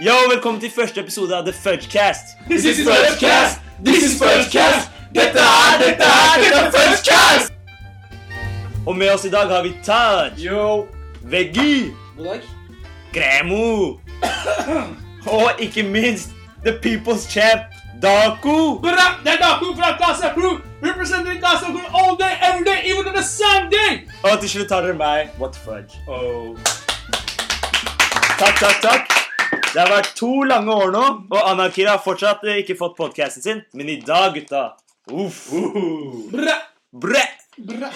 Yo, velkommen til første episode av The Fudgecast. This is Fudgecast! This is Fudgecast! Dette er, dette er, dette er Fudgecast! Og med oss i dag har vi Taj, Yo! Veggie, God dag. Gremo og ikke minst The People's Champ, Daku. Bra! Det er Daku fra Casa Crew! Representing Casa Crew all day, every day, even on a Sunday! Og til slutt har dere meg, What Fudge. Oh. Takk, takk, takk. Det har vært to lange år nå, og Anakir har fortsatt eh, ikke fått podcasten sin. Men i dag, gutta Uff. Bræ! Bræ! Bræ!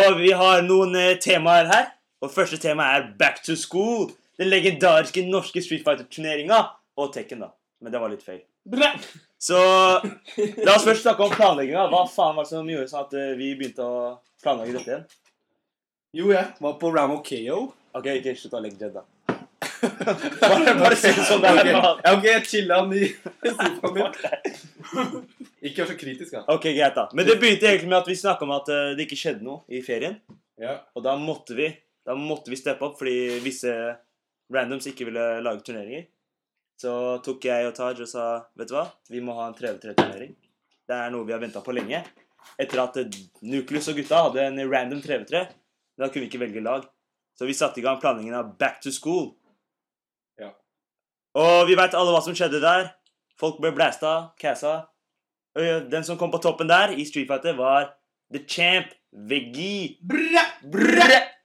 Og vi har noen eh, temaer her. Og første tema er Back to School. Den legendariske norske Street Fighter-turneringa. Og Tekken, da. Men det var litt feil. Bra! Så la oss først snakke om planlegginga. Hva faen var det som gjorde sånn at eh, vi begynte å planlegge dette igjen? Jo, jeg var på Ramo KO. Ok, ikke slutt å legge det, da. Bare, bare si det sånn er. Ja, ok, jeg chilla han i sofaen min. Ikke vær så kritisk, da. Ok, greit, da. Men det begynte egentlig med at vi snakka om at eh, det ikke skjedde noe i ferien. Ja. Og da måtte vi Da måtte vi steppe opp fordi visse randoms ikke ville lage turneringer. Så tok jeg og Taj og sa Vet du hva, vi må ha en 3v3-turnering. Det er noe vi har venta på lenge. Etter at eh, Nucleus og gutta hadde en random 3v3. Da kunne vi ikke velge lag. Så vi satte i gang planleggingen av Back to School. Og vi veit alle hva som skjedde der. Folk ble cassa. Og Den som kom på toppen der i Street Fighter, var The Champ, Veggie. Brr, brr.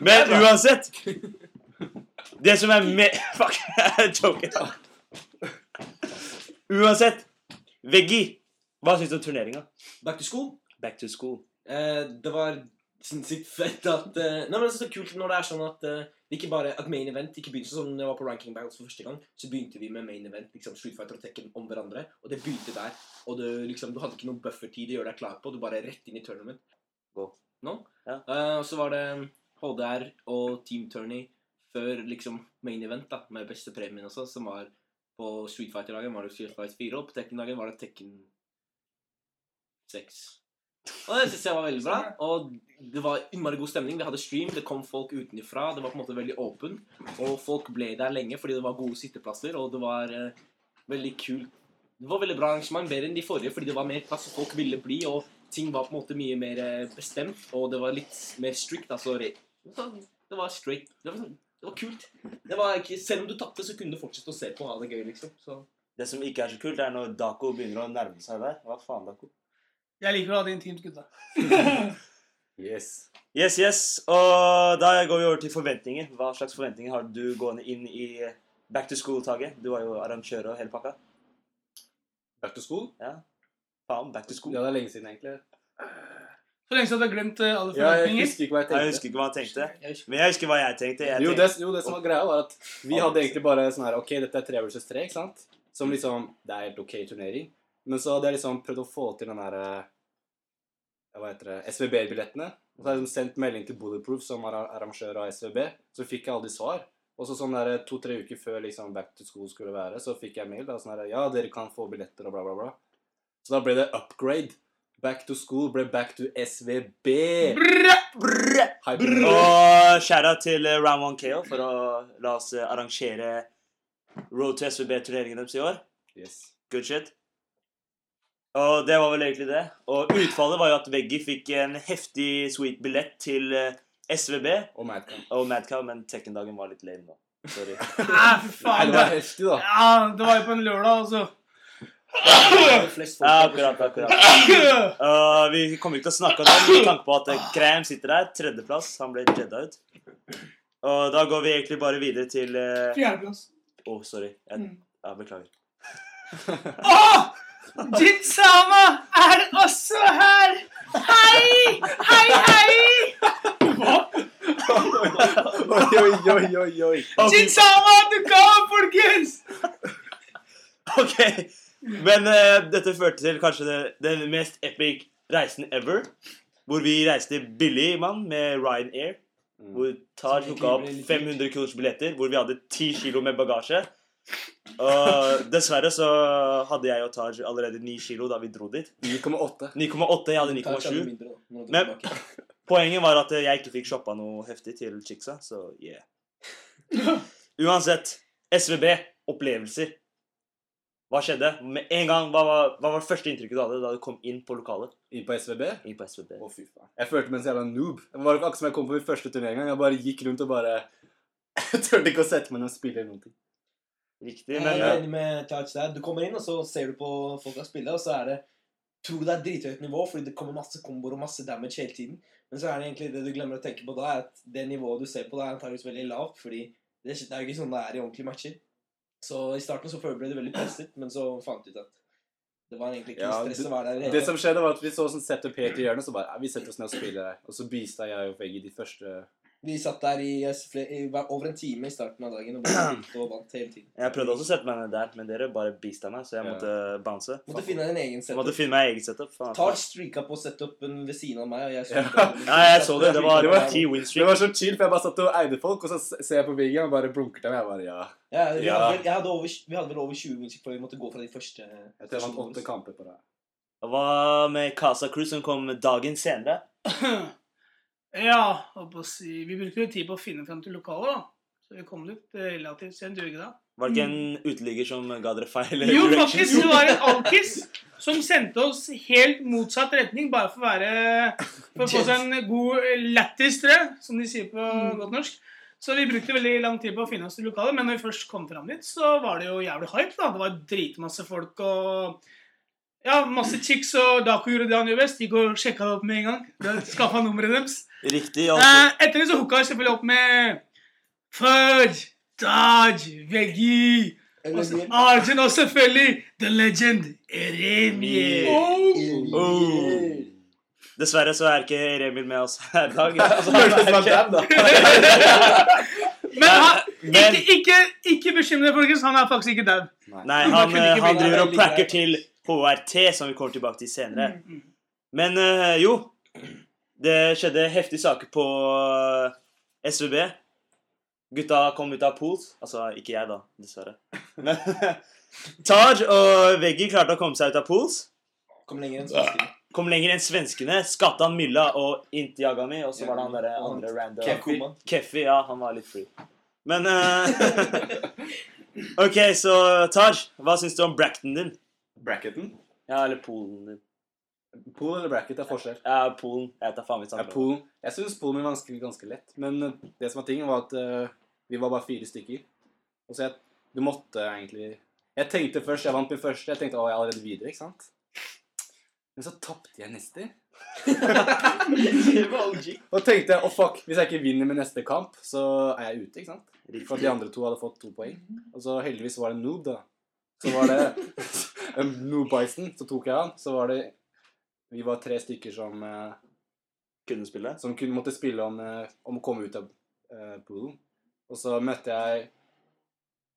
Men uansett Det som er med Fuck, jeg joker. Uansett, Veggie, hva syns du om turneringa? Back to school. Back to school. Eh, det var sinnssykt fett at uh, Nei, men det er så kult når det er sånn at uh, ikke bare at main event ikke begynte sånn jeg var på ranking battles for første gang, så begynte vi med main event, liksom Street Fighter og Tekken om hverandre, og det begynte der. Og det, liksom, du hadde ikke noen buffertid å gjøre deg klar på, du bare rett inn i tournament. Nå? Ja. Uh, og så var det HDR og Team Tourney før liksom main event, da, med beste premien også, som var på Street Fighter-dagen var det Street Fighter 4, og på Tekken-dagen var det Tekken 6. Og det synes jeg var veldig bra. Og det var innmari god stemning. Vi hadde stream, det kom folk utenfra. Det var på en måte veldig åpen. Og folk ble der lenge fordi det var gode sitteplasser, og det var eh, veldig kult. Det var veldig bra arrangement, bedre enn de forrige, fordi det var mer plass, og folk ville bli, og ting var på en måte mye mer eh, bestemt, og det var litt mer strict, altså. re- Det var straight. Det var, sånn- det var kult. Det var ikke, selv om du tapte, så kunne du fortsette å se på og ha det gøy, liksom. Så Det som ikke er så kult, er når Dako begynner å nærme seg der. Hva faen, Dako? Jeg liker å ha det intimt, gutta. Yes. Yes, yes. Og da går vi over til forventninger. Hva slags forventninger har du gående inn i Back to School-taket? Du var jo arrangør og hele pakka. Back to school? Ja. Faen, Back to School. Ja, det er lenge siden, egentlig. Så lenge siden du har glemt alle alle Ja, jeg husker ikke hva jeg Jeg husker ikke hva jeg tenkte. Men jeg husker hva jeg tenkte. Jeg Jo det, jo, det som var greia, var at vi hadde egentlig bare sånn her Ok, dette er tre versus tre, ikke sant? Som liksom Det er helt ok turnering. Men så hadde jeg liksom prøvd å få til den derre Hva heter det SVB-billettene. Og så har jeg liksom sendt melding til Bulletproof, som er arrangør av SVB. Så fikk jeg aldri svar. Og så sånn der to-tre uker før liksom back to school skulle være, så fikk jeg mail. da, sånn der, Ja, dere kan få billetter og bla, bla, bla. Så da ble det upgrade. Back to school ble back to SVB. Brr, brr, brr. Og shout-out til eh, Round 1 KO for å la oss eh, arrangere Road to SVB-turneringen deres i år. Yes. Good shit. Og det var vel egentlig det. Og utfallet var jo at Veggie fikk en heftig sweet billett til eh, SVB Og Madcam. og Madcow, men Tekken-dagen var litt lame, da. Sorry. Ah, fy Nei, faen. det var heftig, da. Ja, det var jo på en lørdag, altså. flest folk Ja, akkurat, akkurat. Og vi kommer ikke til å snakke om det med tanke på at eh, Graham sitter der. Tredjeplass. Han ble jedda ut. Og da går vi egentlig bare videre til Å, Fjerdeplass. sorry. Jeg, Mm. ja, beklager. Åh! Jin Sama er også her! Hei! Hei, hei! Hva? Oi, oi, oi, oi, oi. Jin Sama dukka opp, folkens! Ok, men uh, dette førte til kanskje det, den mest epic reisen ever. Hvor vi reiste billig, mann, med Ryanair. Hvor Taj Som tok opp egentlig ble litt 500 kroners billetter, hvor vi hadde 10 kilo med bagasje. Og dessverre så hadde jeg og Taj allerede 9 kilo da vi dro dit. 9,8. 9,8, jeg hadde Tar 9,7. mindre, da, når du Men-. Poenget var at jeg ikke fikk shoppa noe heftig til chicksa, så yeah. Uansett. SVB. Opplevelser. Hva skjedde? Med en gang, hva var, hva var det første inntrykket du hadde da du kom inn på lokalet? Inn på SVB? Inn på SVB. Å, fy faen. Jeg følte meg som en jævla noob. Det var akkurat som jeg kom på min første turnering. Jeg bare gikk rundt og bare Jeg turte ikke å sette meg ned og spille eller noen ting. Riktig. Jeg er enig med Charles der. Du kommer inn, og så ser du på folk som spiller, og så er det Tror du det er drithøyt nivå, fordi det kommer masse komboer og masse damage hele tiden. Men så er det egentlig det du glemmer å tenke på da, er at det nivået du ser på, det er antakeligvis veldig lavt, fordi det det er jo ikke sånn det er i ordentlige matcher. Så i starten så ble det veldig presset, men så fant du ut at det var egentlig ikke Ja, stress å være der. det Det som skjedde, var at vi så sånn setup helt i hjørnet, så bare ja, vi setter oss ned og spiller her. Og så bista jeg og Veggie de første Vi satt der i, i over en time i starten av dagen og bare og vant hele tiden. jeg prøvde også å sette meg ned der, men dere bare beasta meg, så jeg Ja. måtte bounce. Måtte finne din egen setup. måtte finne meg egen setup. Faen. Taj streaka på setupen ved siden av meg, og jeg så Ja. Ja, jeg så det. Det var Det var- ti win Det var så chill, for jeg bare satt og eide folk, og så ser jeg på Veggie, og bare blunker til meg. Jeg bare ja. Ja, vi, Ja. Hadde hadde over, vi hadde vel over 20 wins før vi måtte gå fra de første Jeg tror jeg vant åtte kamper på det. Hva med Casa Cruz, som kom dagen senere? Ja, si Vi brukte jo tid på å finne frem til lokalet, da. Så vi kom dit eh, relativt sent, gjorde ikke det? Var det ikke en uteligger som ga dere feil Jo, faktisk. Det var en alkis som sendte oss helt motsatt retning, bare for å være For å få seg en god lættis, tror jeg, som de sier på godt norsk. Så vi brukte veldig lang tid på å finne oss til lokalet, men når vi først kom fram dit, så var det jo jævlig hype. da. Det var dritmasse folk og ja, masse chicks, og Daku gjorde det han gjør best. Gikk og sjekka det opp med en gang. Skaffa nummeret deres. Riktig. altså. Eh, etter det så hooka jeg selvfølgelig opp med Fudge, Daj, Veggie Arjen, Arjun og selvfølgelig The Legend Eremie. Oh. Dessverre så er ikke Eremil med oss her i dag. Altså. Men han, ikke, ikke, ikke bekymre dere, folkens. Han er faktisk ikke dau. Nei, Han han, eh, han driver og veldig til HRT, som vi kommer tilbake til senere. Mm, Men eh, jo, det skjedde heftige saker på eh, SVB. Gutta kom ut av pools. Altså ikke jeg, da, dessverre. Men Taj og Veggie klarte å komme seg ut av pools. Kom lenger enn svenskene. Kom lenger enn svenskene. Skattan Mylla og Intiagami. Og så var det han derre andre random Keffi. Ja, han var litt free. Men uh, OK, så Taj, hva syns du om bracketen din? Bracketen? Ja, eller poolen din. Pool eller bracket er forskjell. Ja, poolen. Jeg tar faen vi Ja, poolen. Jeg syns poolen min var ganske, lett. Men eh, det som var tingen, var at uh, vi var bare fire stykker. Og så jeg, du måtte egentlig Jeg tenkte først, jeg vant min første, jeg tenkte å, jeg er allerede videre, ikke sant? Men så tapte jeg neste. OG. Tenkte jeg å fuck, hvis jeg ikke vinner med neste kamp, så er jeg ute, ikke sant? For de andre to hadde fått to poeng. Og så heldigvis var det noob, da. Så var det en noob-bison, så tok jeg han. Så var det Vi var tre stykker som eh, Kunne spille. som kunne måtte spille om, eh, om å komme ut av eh, poolen. Og så møtte jeg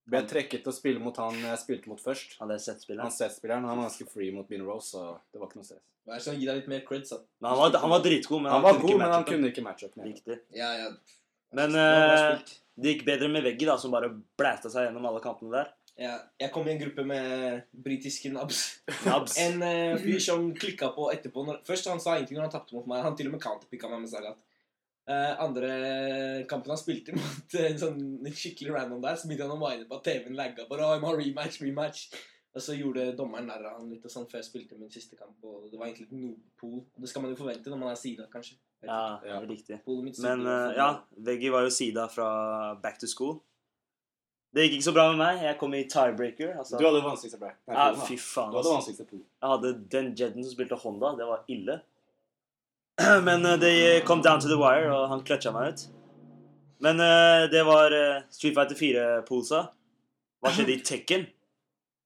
Ble jeg trekket til å spille mot han jeg spilte mot først. Han er Z-spilleren. Han Z-spilleren. Han var ganske free mot Bean Rose, så det var ikke noe stress. Vær så snill, gi deg litt mer creds, da. Nei, han var, han var dritgod, men Han var kunne god, ikke men han kunne ikke matche opp. Riktig. Ja, ja. Men Det eh, det gikk bedre med Veggie, da, som bare blæsta seg gjennom alle kantene der. Ja, jeg kom i en gruppe med britiske nabs. Nabs. En uh, fyr som klikka på etterpå når, Først han sa ingenting når han tapte mot meg. Han til og med counterpicka meg med Sagat. Uh, andre kampen han spilte mot en sånn skikkelig random der, så begynte han å mine på at TV-en lagga. Bare, «Å, jeg må ha rematch, rematch. Og så gjorde dommeren narr av han litt og sånn før jeg spilte min siste kamp. Og det var egentlig et noob-pool. Det skal man jo forvente når man er sida, kanskje. Ja. Ja. riktig. Men eh, fall- ja, Veggie var jo sida fra back to school. Det gikk ikke så bra med meg. Jeg kom i tiebreaker. Altså. Du hadde vanskeligste brack. Nei, ja, fy faen. Du hadde vanskeligste pool. Jeg hadde den Jedden som spilte Honda. Det var ille. Men uh, det kom down to the wire, og han kløtsja meg ut. Men uh, det var uh, Street Fighter 4-polsa. Hva skjedde i Tekken?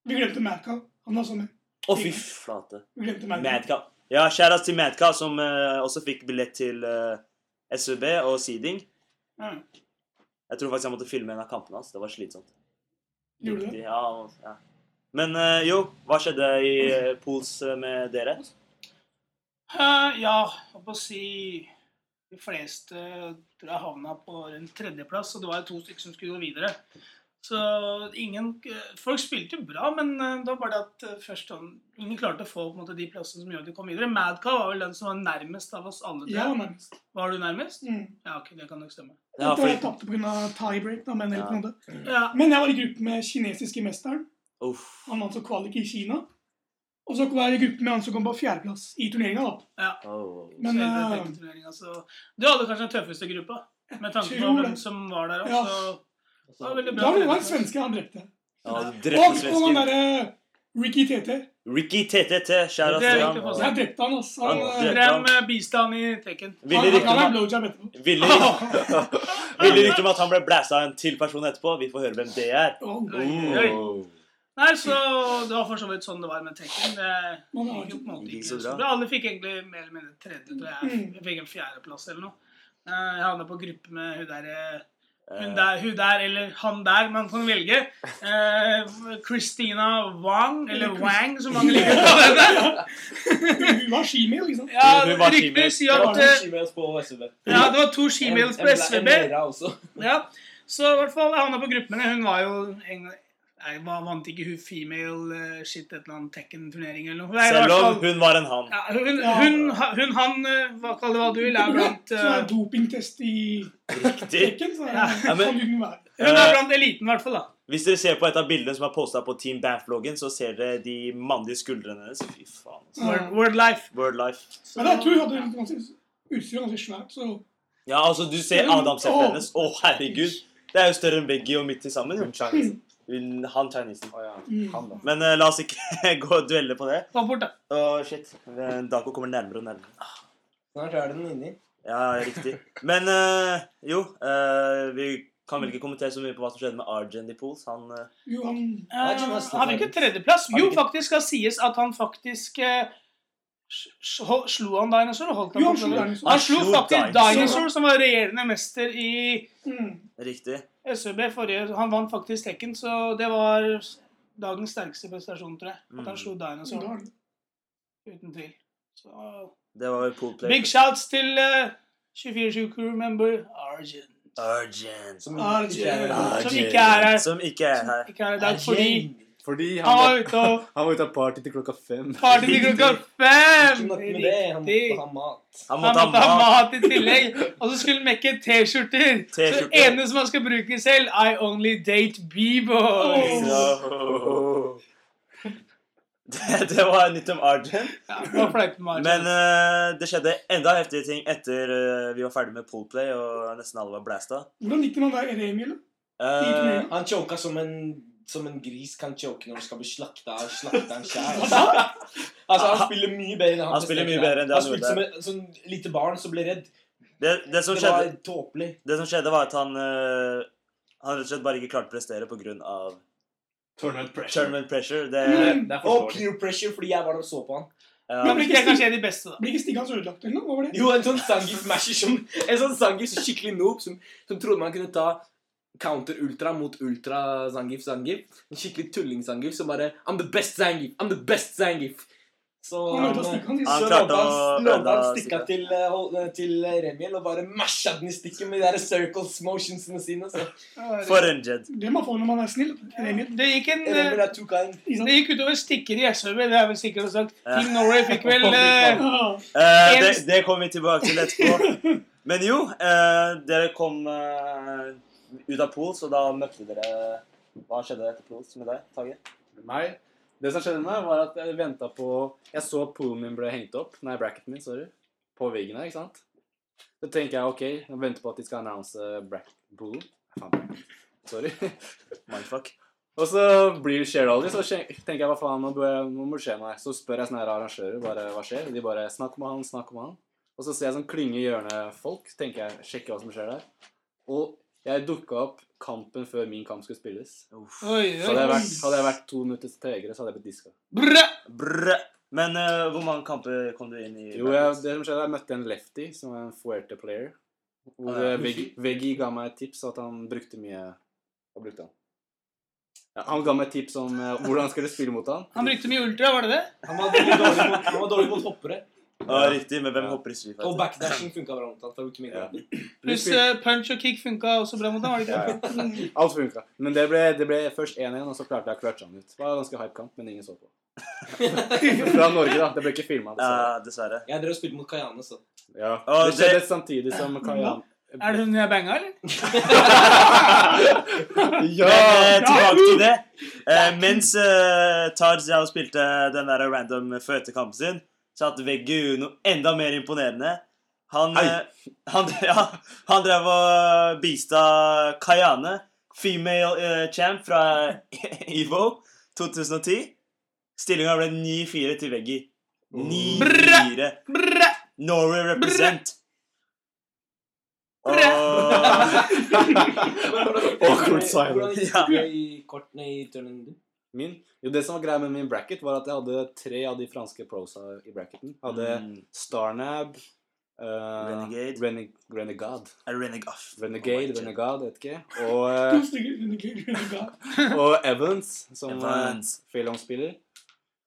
Vi glemte Madcap. Han var sånn. Å, fy flate. Vi glemte Madcap. Ja, shoutouts til Madcap, som også fikk billett til SVB og seeding. Ja. Jeg tror faktisk jeg måtte filme en av kampene hans. Det var slitsomt. Gjorde du? Ja, ja. Men uh, jo, hva skjedde i uh, pools eh, med dere? Uh, ja, jeg på å si De fleste tror jeg havna på en tredjeplass, og det var to stykker som skulle gå videre. Så ingen Folk spilte jo bra, men eh, det var bare det at eh, først sånn Ingen klarte å få på en måte, de plassene som gjorde at de kom videre. Madcow var vel den som var nærmest av oss alle. Jeg var nærmest. Var du nærmest? Mm. Ja, ok, det kan nok stemme. Ja, Jeg fordi tapte pga. tiebreak, da, men, Ja. Ja, men jeg var i gruppe med kinesiske mesteren. Uff. Han vant så kvalik i Kina. Og så var jeg i gruppe med han som kom på fjerdeplass i turneringa. Ja. Oh. Men så uh... Du hadde kanskje den tøffeste gruppa, med tanke på hvem som var der Ja. Det var veldig da ble var det var svenske han drepte. Ja, Og, drepte og han svensken. derre Ricky TT. Ricky TTT, kjære Det er til viktig for oss. Drepte han, altså. Han, Han Drem eh, bistand i Tekken. han, Ville han rykte om blowjob etterpå. ville ville rykte om at han ble blæsta av en til person etterpå. Vi får høre hvem det er. Oh. Oh. Nei, så det var for så vidt sånn det var med Tekken. Det Man har gikk jo på en måte ikke så så bra. Alle fikk egentlig mer eller mindre tredje, tror jeg. Mm. Jeg fikk en fjerdeplass eller noe. Eh, Jeg havna på gruppe med hun der, eh, hun der, hun der eller han der, man kan velge. Eh, Christina Wang, eller Wang, som mange liker å kalle henne. Hun var shemale, sant? Ja, Hun var at Det var to eh, på SVB. Ja, det var to shemales på SVB. også. Ja, så i hvert fall havna på gruppene. Hun var jo var- vant ikke hun female eh, shit et eller annet Tekken-turnering eller noe. Nei, Selv om hun var en han. ja, hun, hun, hun, han, eh, hva kall det hva du vil, er blant Så eh, er dopingtest i Tekken, så Ja. Ja, men- kan hun være. Hun er blant eliten, i hvert fall. da. Hvis dere ser på et av bildene som er posta på Team Banff-loggen, så ser dere de mannlige skuldrene hennes. Fy faen. altså. Word, word life. Word life. Men jeg tror hun hadde ganske utstyr ganske svært, så Ja, altså, du ser adamseplet hennes. Å, herregud. Det er jo større enn Beggy og mitt til sammen. Hun. Hun- Han chinesen. Oh, ja. Mm. Men uh, la oss ikke gå og duelle på det. Gå bort, da. Oh, shit. Dako kommer nærmere og nærmere. Snart er den inni. Ja, riktig. Men uh, jo, uh, vi kan vel ikke kommentere så mye på hva som skjedde med Arjen i Pools. Han uh, jo, han ikke han fikk jo tredjeplass. Jo, faktisk skal sies at han faktisk Slo han Dinosaur? Holdt han Jo, han slo. Han slo Han slo faktisk Dinosaur. Dinosaur, som var regjerende mester i mm. Riktig. SØB forrige Han vant faktisk Tekken, så det var dagens sterkeste prestasjon, tror jeg. At han Mm. slo Dinosaur, uten tvil. Så Det var pool play. big shouts til uh, 24-7 crew member Arjen. Arjen. Som Ah, ikke er her. Som ikke er her. Som ikke er her fordi Fordi han han var ute og han var ute av party til klokka fem. party til klokka Ikke fem. nok med det, han måtte ha mat. Han Han måtte måtte ha ha mat. i tillegg. Og så skulle han mekke T-skjorter. Så det ene som han skal bruke selv, I only date B-boys. Oh. Det, det var nytt om Arjen. Ja. Men uh, det skjedde enda heftige ting etter uh, vi var ferdig med poolplay og nesten alle var blasta. Hvordan gikk det med deg, Remi? Eh. Han choka som en, som en gris kan choke når du skal bli slakta av slakteren sjæl. Altså, han spiller mye bedre enn han, Han spiller mye bedre enn det Han han spilte som et sånn lite barn som ble redd. det, det, som Det var skjedde, tåpelig. det som skjedde, var at han uh, Han rett og slett bare ikke klarte å prestere pga. Tournament pressure. tournament pressure. Det, Mm. Det er Og peer pressure fordi jeg var der og så på han. ja, Men Det er kanskje de beste, da. Blir ikke stigga hans ødelagt eller noe? Hva var det? Jo, en sånn Zangief-masher som En sånn Zangief som skikkelig noob som, som trodde man kunne ta counter ultra mot ultra Zangief Zangief. En skikkelig tulling-Zangief som bare I'm the best Zangief! I'm the best Zangief! Så Han så klarte å ødela stikka til, eh, eh, til eh, Remiel og bare masha den i stikket med de der circles motionsene sine. Så For en Jed. Det man får når man er snill. Remiel. Det gikk, en, eh, det gikk utover stikker i SØB, det er vel sikkert sagt. Team Norway fikk vel eh. Eh, det, det kommer vi tilbake til etterpå. Men jo, eh, dere kom eh, ut av pools, og da møtte dere Hva skjedde etter pools med deg, Tage? Med meg. Det som skjedde med meg, var at jeg venta på Jeg så poolen min ble hengt opp, nei, bracketen min, sorry, på veggen her, ikke sant? Så tenker jeg OK, jeg venter på at de skal annonse bracket poolen. Sorry. Mindfuck. Og så blir skjer det aldri, så tenker jeg hva faen, nå, må det skje noe. Så spør jeg sånne her arrangører bare hva skjer. De bare snakk om han, snakk om han. Og så ser jeg sånn klynge i hjørnet folk, tenker jeg sjekker hva som skjer der. Og jeg dukka opp kampen før min kamp skulle spilles. Uff. Oi, Så hadde jeg vært, hadde jeg vært to minutter tregere, så hadde jeg blitt diska. Brø! Brø! Men eh, hvor mange kamper kom du inn i? Jo, jeg, det som skjedde, jeg møtte en lefty, som er en fuerte player. Hvor Ah, ja. eh, ga meg et tips at han brukte mye Hva brukte han? Ja, han ga meg et tips om eh, hvordan han skulle spille mot han. Han brukte mye ultra, var det det? Han var dårlig mot, han var dårlig mot hoppere. Ja, riktig, men hvem Ja. hopper i Street Og backdashing funka bra mot han. Ja. Pluss eh, punch og kick funka også bra mot ham, Ja, ja. Alt funka. Men det ble, det ble først 1-1, og så klarte jeg å clutche han ut. Det var en ganske hype kamp, men ingen så på. Fra Norge, da. Det ble ikke filma. Ja, dessverre. Jeg drev og spilte mot Kayane, så. Ja. Og Det skjedde det- samtidig som Kayan Er det hun jeg banga, eller? Men eh, tilbake til det. Eh, mens eh, Taj spilte den der random føtekampen sin, så hadde Veggu noe enda mer imponerende. Han, eh, han, ja, han drev og bista Kayane, female eh, champ fra Evo 2010. Stillinga ble 9-4 til Veggi. 9-4. Norway represent. Awkward silence. Hvordan gikk det i kortene i turnen din? Min? Jo, det som var greia med min bracket, var at jeg hadde tre av de franske prosa i bracketen. Jeg hadde Mm. Starnab, uh, Renegade. Reneg Renegade. Renegade. Renegade, Oh Renegade, vet ikke. Og, uh, og Evans, som Evans. uh, Phelan-spiller.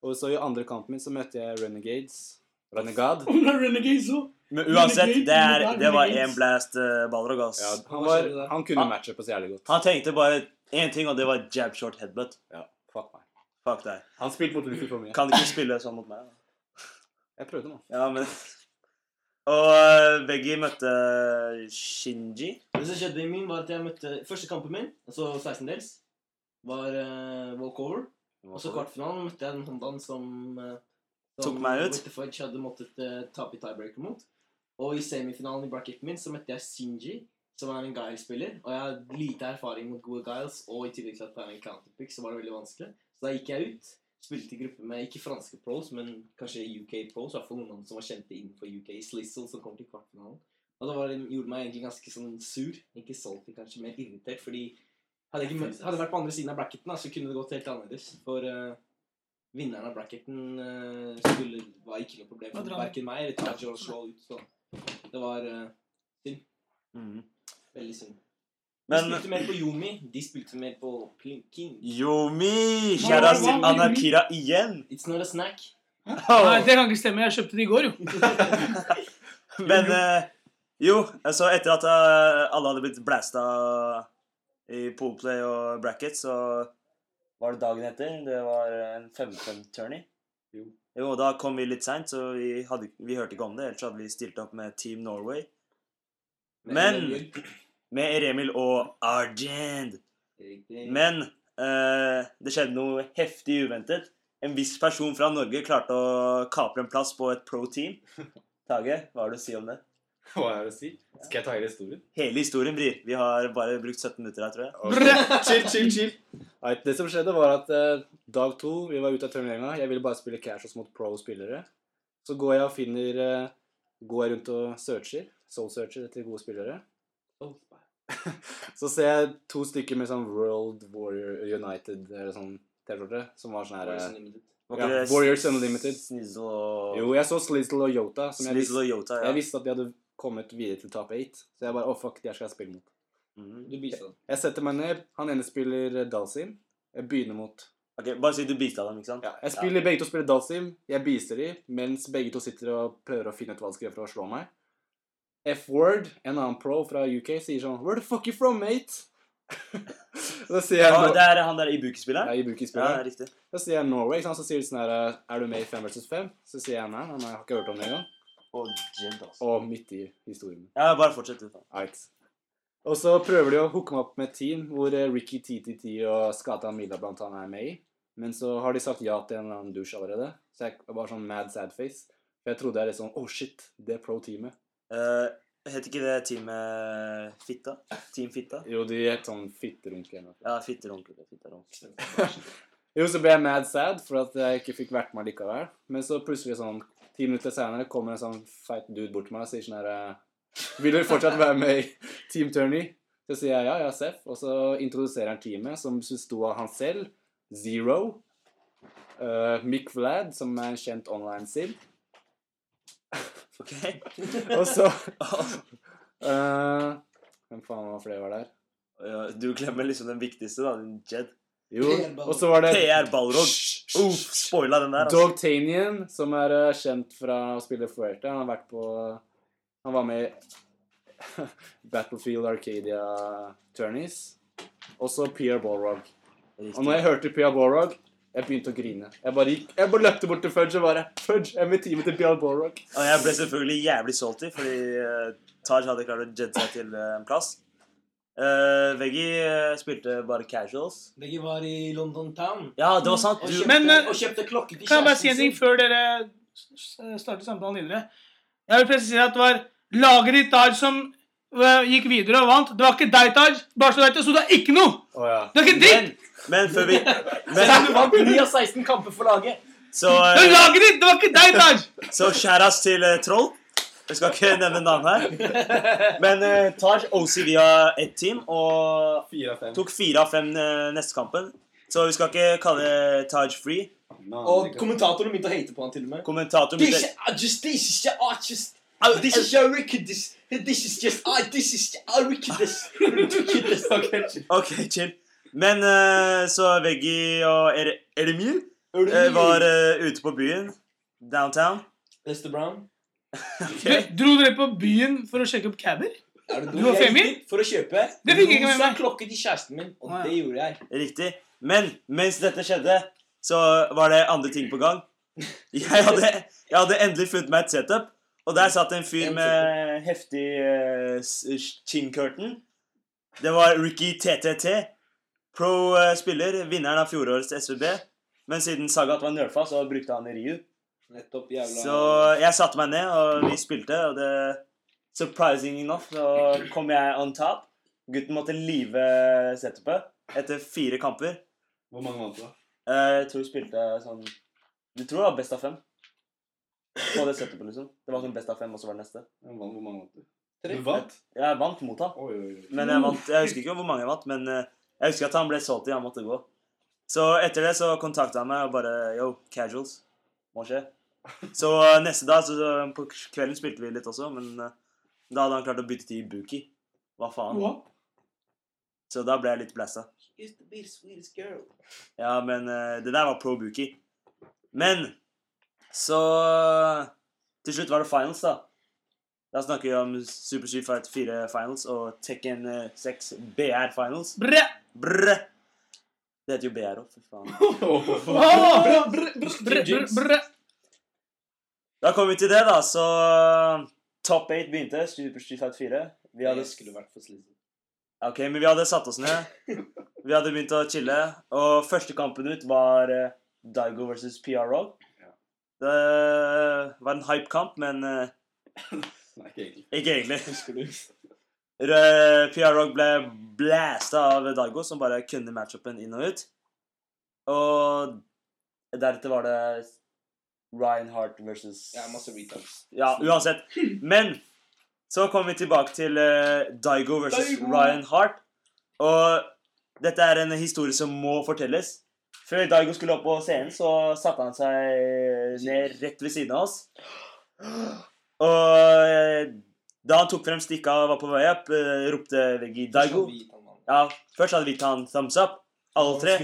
Og så i andre kampen min så møtte jeg Renegades. Renegade. Men uansett, det, er, det var Renegades. én blast uh, Balrog, ass. Ja, han, var, han kunne matche på så jævlig godt. Han tenkte bare én ting, og det var jab short headbutt. Ja, fuck deg. Han spilte mot Luffy for mye. Kan ikke spille sånn mot meg? da? Jeg prøvde nå. Ja, men Og uh, Veggie møtte Shinji. Det som skjedde i min, var at jeg møtte Første kampen min, altså 16-dels, var uh, walkover. Og så kvartfinalen møtte jeg den Hondaen som, uh, som Tok meg ut. Fudge hadde måttet uh, tape i tiebreaker mot. Og i semifinalen i bracketen min så møtte jeg Shinji, som er en Guile-spiller. Og jeg har lite erfaring mot gode Guiles, og i tillegg til at det er en counterpick, så var det veldig vanskelig. Så da gikk jeg ut. Spilte i gruppe med ikke franske pros, men kanskje UK pros. I hvert fall noen som var kjente innenfor UK. Slizzle, som kom til kvartfinalen. Og det var, gjorde meg egentlig ganske sånn sur. Ikke salty, kanskje mer irritert, fordi hadde jeg ikke hadde vært på andre siden av bracketen, så kunne det gått helt annerledes. For uh, vinneren av bracketen uh, skulle, var ikke noe problem for verken meg eller Taj å slå ut. Så det var synd. Mhm. veldig synd. De spilte mer på Yomi, de spilte mer på Plinking. Yomi! Kjære til Anakira igjen. It's not a snack. Nei, det kan ikke stemme. Jeg kjøpte det i går, jo. Men eh, jo, så etter at eh, alle hadde blitt blasta i poolplay og bracket, så var det dagen etter. Det var en 5-5-tourney. Jo. Jo, da kom vi litt seint, så vi, hadde, vi hørte ikke om det. Ellers hadde vi stilt opp med Team Norway. Men Med Remil og Argend. Men eh, det skjedde noe heftig uventet. En viss person fra Norge klarte å kapre en plass på et pro-team. Tage, hva har du å si om det? Hva er det å si? Skal jeg ta hele historien? Hele historien, Brir. Vi har bare brukt 17 minutter her, tror jeg. Okay. Chill, chill, chill. Right, det som skjedde, var at eh, dag to Vi var ute av turneringa. Jeg ville bare spille casuals mot pro-spillere. Så går jeg og finner eh, Går jeg rundt og searcher. Soul-searcher etter gode spillere. Så ser jeg to stykker med sånn World Warrior United eller sånn T-skjorte, som var sånn her eh, Ja, Warriors Unlimited. Snizzle og Jo, jeg så Slizzle og Yota, som jeg visste, og Yota, ja. jeg visste at de hadde kommet videre til top 8. Så jeg bare Å, fuck, de her skal jeg spille mot. Mm, Du bistod. Jeg setter meg ned. Han ene spiller eh, Dalsim. Jeg begynner mot Ok, Bare si du bista dem, ikke sant? Ja, jeg spiller, Begge to spiller Dalsim. Jeg bister de, mens begge to sitter og prøver å finne ut hva de skal gjøre for å slå meg. F-word, en annen pro fra UK, sier sånn Where the fuck you from, mate? da sier jeg Ja, det er han der Ibuki-spilleren? ja, Ibuki-spilleren. Ja, riktig. Da sier jeg Norway, ikke sant? så sier de sånn her Er du med i 5 versus 5? Så sier jeg nei, nei, nei, jeg har ikke hørt om det engang. Og gent, altså. Og midt i historien. Ja, bare fortsett. Right. Og så prøver de å hooke meg opp med et team hvor eh, Ricky TTT og Skatan Mila blant annet er med i. Men så har de sagt ja til en eller annen dusj allerede. Så jeg var sånn mad sad face. For jeg trodde jeg liksom sånn Oh shit, det er pro-teamet. Uh, het ikke det teamet Fitta? Team Fitta? Jo, de er sånn Fitterunke. Ja, Fitterunke. Fitterunke. Jo, så ble jeg mad sad for at jeg ikke fikk vært med likevel. Men så plutselig sånn ti minutter senere kommer en sånn feit dude bort til meg og sier sånn her eh, Vil du fortsatt være med i Team Turney? Så sier jeg ja, ja, Seff. Og så introduserer han teamet, som besto av han selv, Zero, uh, Mick Vlad, som er en kjent online-sim, Ok? og så uh, Hvem faen var flere var der? Ja, du glemmer liksom den viktigste, da. din Jed. Jo, PR og så var det PR Balrog. Uff, spoila den der. Altså. Dog Tanian, som er uh, kjent fra å spille Fuerte. Han har vært på Han var med i Battlefield Arcadia Tourneys. Og så Pierre Balrog. Og når jeg hørte Pierre Balrog, jeg begynte å grine. Jeg bare, gikk, jeg bare løpte bort til Fudge og bare Fudge, jeg er med teamet til Bjørn Borrock. Og jeg ble selvfølgelig jævlig salty, fordi uh, Taj hadde klart å jedde seg til uh, en plass. Uh, Veggie eh, spilte bare casuals. Veggie var i London Town. Ja, det var sant. Og kjøpte, Men, uh, og kjøpte klokke til Kan jeg bare si en ting før dere starter samtalen videre? Jeg vil presisere at det var laget ditt Taj som gikk videre og vant. Det var ikke deg, Taj. Bare så du vet det, så det er ikke noe! Å ja. Det er ikke men, ditt! men før vi Men men, du vant 9 av 16 kamper for laget. Så, Det var eh, laget ditt! Det var ikke deg, Taj! så skjæras til uh, Troll. Jeg skal ikke nevne navn her. Men uh, Taj OC via ett team og Fire av fem. tok fire av fem neste kampen. Så vi skal ikke kalle Taj free. Og kommentatoren begynte å hate på han til og med. Kommentatoren This, begynte I I oh, this is so ridiculous. This is just, I, this is just, ridiculous. Ridiculous. Okay. OK, chill. Men uh, så Veggie og er Eremil eh, var uh, ute på byen. Downtown. Lester Brown. okay. Dro dere på byen for å sjekke opp cabber? Er du Jeg gikk for å kjøpe Det fikk jeg ikke med rosa meg. klokke til kjæresten min, og ja. det gjorde jeg. Riktig. Men mens dette skjedde, så var det andre ting på gang. Jeg hadde, jeg hadde endelig funnet meg et setup, og der satt en fyr med heftig uh, chin curtain. Det var Ricky TTT. Pro-spiller, vinneren av fjorårets SVB. Men siden Sagat var nerfa, så brukte han Ryu. Nettopp, jævla... Så jeg satte meg ned, og vi spilte, og det Surprising enough, så kom jeg on top. Gutten måtte live setupet etter fire kamper. Hvor mange vant du, da? Eh, Jeg tror vi spilte sånn Du tror det var best av fem? På det setupet, liksom. Det var sånn best av fem, og så var det neste. Jeg vant, hvor mange vant du? Tre. Du vant? Jeg vant mot ham. Oi, oi, oi. Men jeg vant Jeg husker ikke hvor mange jeg vant, men eh, jeg husker at han ble salty. Han måtte gå. Så etter det så kontakta han meg og bare Yo, casuals. Må skje. Så eh, neste dag, så, på kvelden spilte vi litt også, men eh, da hadde han klart å bytte til Ibuki. Hva faen? Hva? Så da ble jeg litt girl. Ja, men det der var pro Buki. Men så Til slutt var det finals, da. Da snakker vi om Super Street Fight 4 finals og Tekken eh, 6 BR finals. Brr! Brr! Det heter jo BR òg, for faen. Da kommer vi til det, da. Så Top 8 begynte. Super Street Fight 4. Vi hadde, skulle vært for sliten. ok, men vi hadde satt oss ned. Vi hadde begynt å chille. Og første kampen ut var eh, Daigo versus PR Rock. Det var en hype-kamp, men eh, Nei, ikke egentlig. ikke egentlig. Husker du? Ble blæsta av Daigo, som bare kunne matchupen inn og ut. Og deretter var det Ryan Hart versus Ja, masse retards. Ja, uansett. Men så kommer vi tilbake til uh, Daigo versus Daigo! Ryan Hart. Og dette er en historie som må fortelles. Før Daigo skulle opp på scenen, så satte han seg ned rett ved siden av oss. Og da han tok frem stikka og var på vei opp, eh, ropte Veggie Daigo. Ja, først hadde vi gitt han thumbs up, alle tre.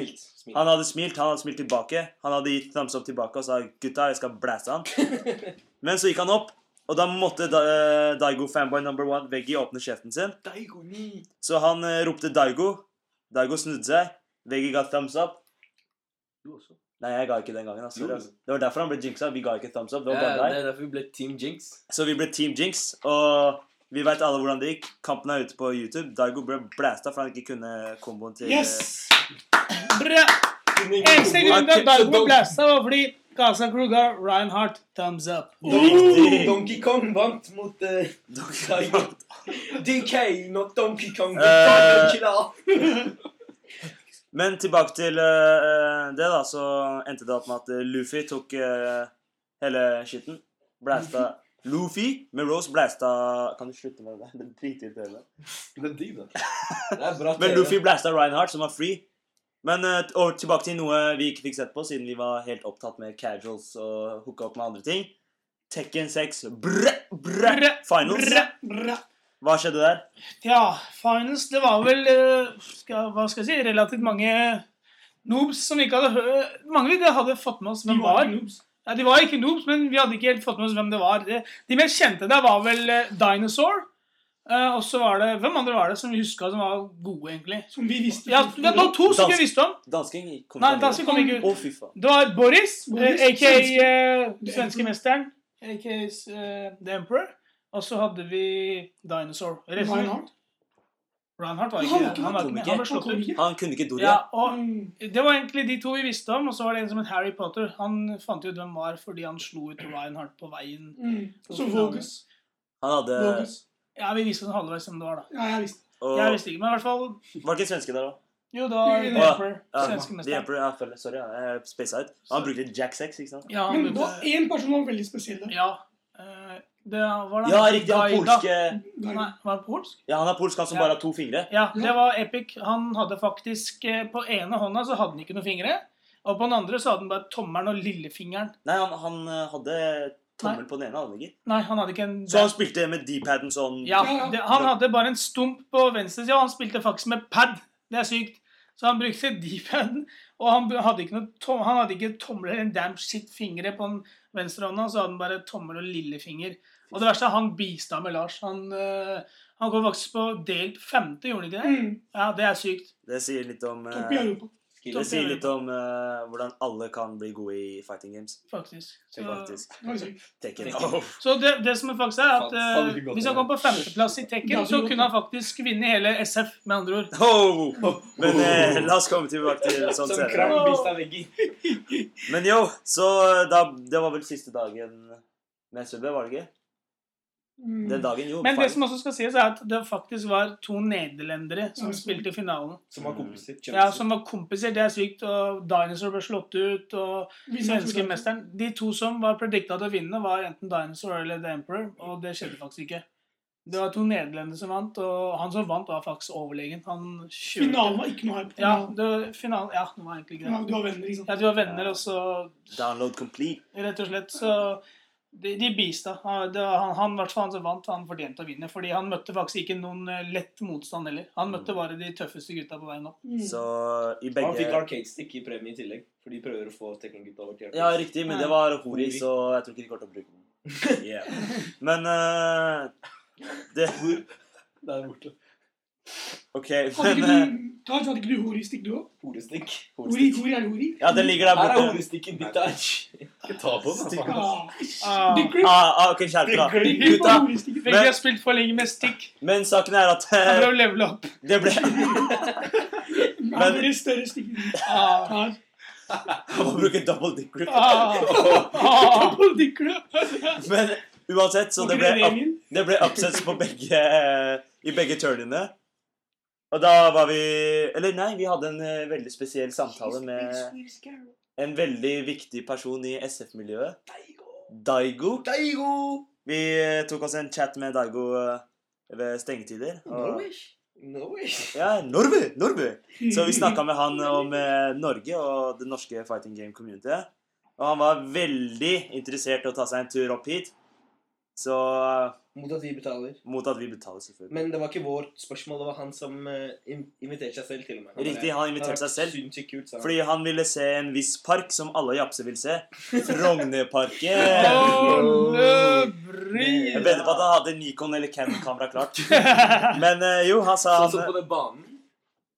Han hadde smilt, han hadde smilt tilbake. Han hadde gitt thumbs up tilbake og sa 'gutta, jeg skal blæse han'. Men så gikk han opp, og da måtte eh, Daigo fanboy number one Veggie åpne kjeften sin. Daigo ni. Så han eh, ropte Daigo. Daigo snudde seg. Veggie ga thumbs up. Du også. Nei, jeg ga ikke den gangen. Altså. Jo. Det var derfor han ble jinxa. Vi ga ikke thumbs up. Det var Ja, bare det deg. er derfor vi ble Team Jinx. Så vi ble Team Jinx, og vi veit alle hvordan det gikk. Kampen er ute på YouTube. Daigo ble blæsta for han ikke kunne komboen til Yes! Bra! Eneste grunnen til at Dargo ble blæsta, var fordi Casa Crew ga Ryan thumbs up. Riktig. Donkey Kong vant mot uh, Daigo. DK, not Donkey Kong. Eh. Daigo Killer. Men tilbake til uh, det, da. Så endte det opp med at eh, Luffy tok uh, hele skitten. Blæsta Luffy med Rose blæsta Kan du slutte med det? Det er dritirriterende. Det er digg. Det er bra Men Luffy blæsta Reinhardt, som var free. Men uh, tilbake til noe vi ikke fikk sett på, siden vi var helt opptatt med casuals og hooka opp med andre ting. Tekken 6 brr, brr, finals. Brr, bre. Hva skjedde der? Ja, finals Det var vel eh, skal, Hva skal jeg si Relativt mange noobs som vi ikke hadde hørt Mange vi ikke hadde fått med oss De hvem var var. noobs. Ja, de var ikke noobs, men vi hadde ikke helt fått med oss hvem det var. De, de mest kjente der var vel eh, Dinosaur. Uh, og så var det Hvem andre var det som vi huska som var gode, egentlig? Som vi visste. Ja, det var to som vi visste om. Dansken kom Nei, dansken kom ikke ut. Å, fy faen. Det var Boris, Boris, aka uh, svenskemesteren. den svenske mesteren. Aka uh, The Emperor. Og så hadde vi Dinosaur. Resten- Reinhardt. Reinhardt var ikke han, ikke- Han var ikke Han ble Han kom ikke. Han kunne ikke Doria. Ja, Mm. Det var egentlig de to vi visste om, og så var det en som het Harry Potter. Han fant ut hvem var fordi han slo ut Reinhardt på veien. Mm. Så Vogus. Han hadde Vogus. Ja, vi visste sånn halvveis hvem det var, da. Ja, jeg visste. og, Jeg visste ikke, men i hvert fall Var det ikke svenske der òg? Jo, det var The Ja. Emperor. Ja, Svenske The mesteren. Emperor, ja, sorry, ja, jeg spacet ut. Han brukte Jack Sex, ikke sant? Ja, han Men det var én person som var veldig spesiell der. Ja. Det var da Ja, riktig, han Gaida. polske Nei, var polsk? Ja, han er polsk, han som Ja. bare har to fingre. Ja, det var epic. Han hadde faktisk eh, På ene hånda så hadde han ikke noen fingre. Og på den andre så hadde han bare tommelen og lillefingeren. Nei, han, han eh, hadde tommel på den ene, hadde han ikke? Nei, han hadde ikke en Så han spilte med D-paden sånn ja. det, han hadde bare en stump på venstresida, og han spilte faktisk med pad. Det er sykt. Så han brukte D-paden, og han hadde ikke noe tom, han hadde ikke tomler eller en damn shit fingre på den venstre hånda, så hadde han bare tommel og lillefinger. Og det verste er han bistod med Lars. Han, øh, han kom faktisk på delt femte, gjorde han ikke det? Mm. Ja, det er sykt. Det sier litt om eh, Topp si litt om uh, hvordan alle kan bli gode i fighting games. Faktisk. Så, Faktisk. Tekken. Tekken. Oh. så det, det som er faktisk er, at gått hvis han kom på femteplass i Tekken, så kunne han faktisk vinne hele SF, med andre ord. Oh! Men uh, la oss komme tilbake til sånn Som senere. Men jo, så da, det var vel siste dagen med SUB, var det ikke? Mm. Den dagen, jo. Men det som også skal sies, er at det faktisk var to nederlendere som Ja, spilte i finalen. Som var kompiser. Ja, Som var kompiser. Det er sykt. Og Dinosaur ble slått ut. Og svenske mesteren. De to som var predikta til å vinne, var enten Dinosaur eller The Emperor. Og det skjedde faktisk ikke. Det var to nederlendere som vant, og han som vant, var faktisk overlegen. Han kjørte Finalen var ikke noe hype. Ja, det var finalen Ja, det var egentlig Ja, du var venner, ikke sant? Ja, de var venner, og så Download complete. Rett og slett så De, de bista. Han, han, han, han som vant, han fortjente å vinne. Fordi han møtte faktisk ikke noen eh, lett motstand heller. Han møtte bare de tøffeste gutta på veien opp. Mm. Så i Han fikk arcade stick i premie i tillegg. For de prøver å få Tekken-gutta over til arcade. Ja, riktig, men det var Hori, Hori. så jeg tror ikke de kommer til å bruke den. Yeah. Men uh, det Der borte. OK, men eh, du, Taj, hadde ikke du horistikk, du òg? Horistikk. Hori, hori, er hori? Ja, den ligger der borte. Her er horistikken ditt, da Ikke ta på den. Ah, Ah. Ah, ah, ok, skjerp deg. Gutta. Begge har spilt for lenge med stikk. men saken er at Han ble prøver å levele opp. det ble det er større stikk. Ah. Han må bruke double dick grip. Double dick grip. Men uansett, så det ble, det up, det ble upsets på begge i begge turnene. Og da var vi Eller nei, vi hadde en eh, veldig spesiell samtale med en veldig viktig person i SF-miljøet. Daigo. Daigo! Vi eh, tok oss en chat med Daigo eh, ved stengetider. Norway. Norway. ja, Norge! Norge! Så vi snakka med han om Norge og det norske fighting game communityet. Og han var veldig interessert i å ta seg en tur opp hit. Så Mot at vi betaler. Mot at vi betaler, selvfølgelig. Men det var ikke vårt spørsmål, det var han som uh, inviterte seg selv til og med. Riktig, han inviterte seg selv. Han. Fordi han ville se en viss park som alle japser vil se. Frognerparken. Jeg vedder på at han hadde Nikon eller Canon-kamera klart. Men uh, jo, han sa Sånn som på den banen.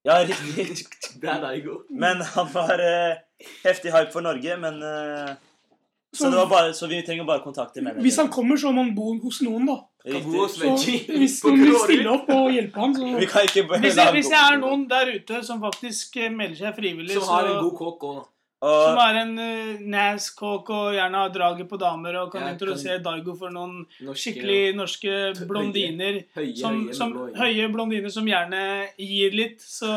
Ja, riktig. Det er Daigo. Men han var uh, heftig hype for Norge, men eh, så, det var bare, så vi trenger bare kontakte Hvis han kommer, så må han bo hos noen, da. Så hvis noen vil stille opp og hjelpe han, så Vi kan ikke Hvis jeg det, hvis det er noen der ute som faktisk eh, melder seg frivillig, Som har en god kokk òg. som er en uh, NAS-kåk og gjerne har draget på damer og kan introdusere Daigo for noen Norske, skikkelig norske blondiner høye, som, høye, som, blå øyne. høye blondiner som gjerne gir litt, så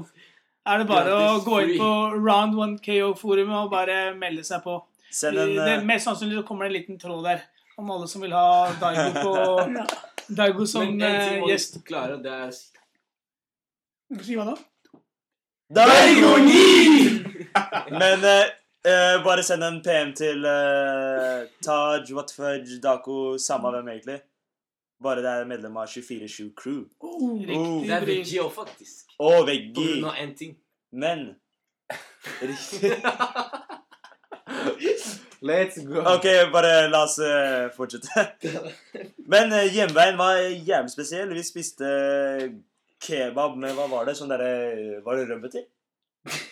er det bare å gå inn på Round 1 KO-forumet og bare melde seg på. En det, er mest sannsynlig så kommer det en liten tråd der om alle som vil ha Daigo, på, Daigo som Men eh, gjest. klare, det er Si hva da? Daigoni! Men eh, eh, bare send en PM til eh, Taj, Watfudge, Dako, samme hvem egentlig. Bare det er medlem av 24-7 Crew. Oh, Riktig Det er. Veggie òg, faktisk. Og På Veggie. grunn av én ting. Men Riktig. Let's go. Ok, bare la oss eh, fortsette. Men uh, hjemveien var jævlig spesiell. Vi spiste kebab med Hva var det? Sånn derre Var det rødbet til?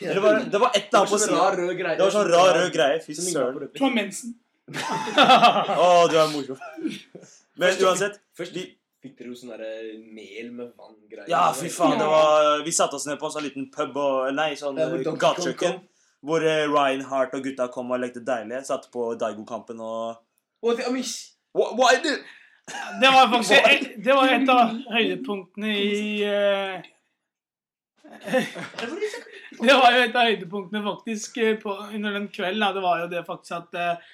Eller var det, det var et eller annet på sånn sida. rar rød greie. Det var sånn rar rød greie. Fy søren. Du har mensen. Å, du er morsom. Men uansett Først vi, fikk dere jo sånn derre mel med vann-greier. Ja, fy faen. Det var Vi satte oss ned på en sånn liten pub og Nei, sånn eh, gatekjøkken. Hvor Reinhardt Ryan Hart og gutta kom og lekte deilige. Satt på Daigo-kampen og What. What, what? Det var faktisk et, det var et av høydepunktene i uh... Det var jo et av høydepunktene faktisk eh, på, under den kvelden. Da. Det var jo det faktisk at uh,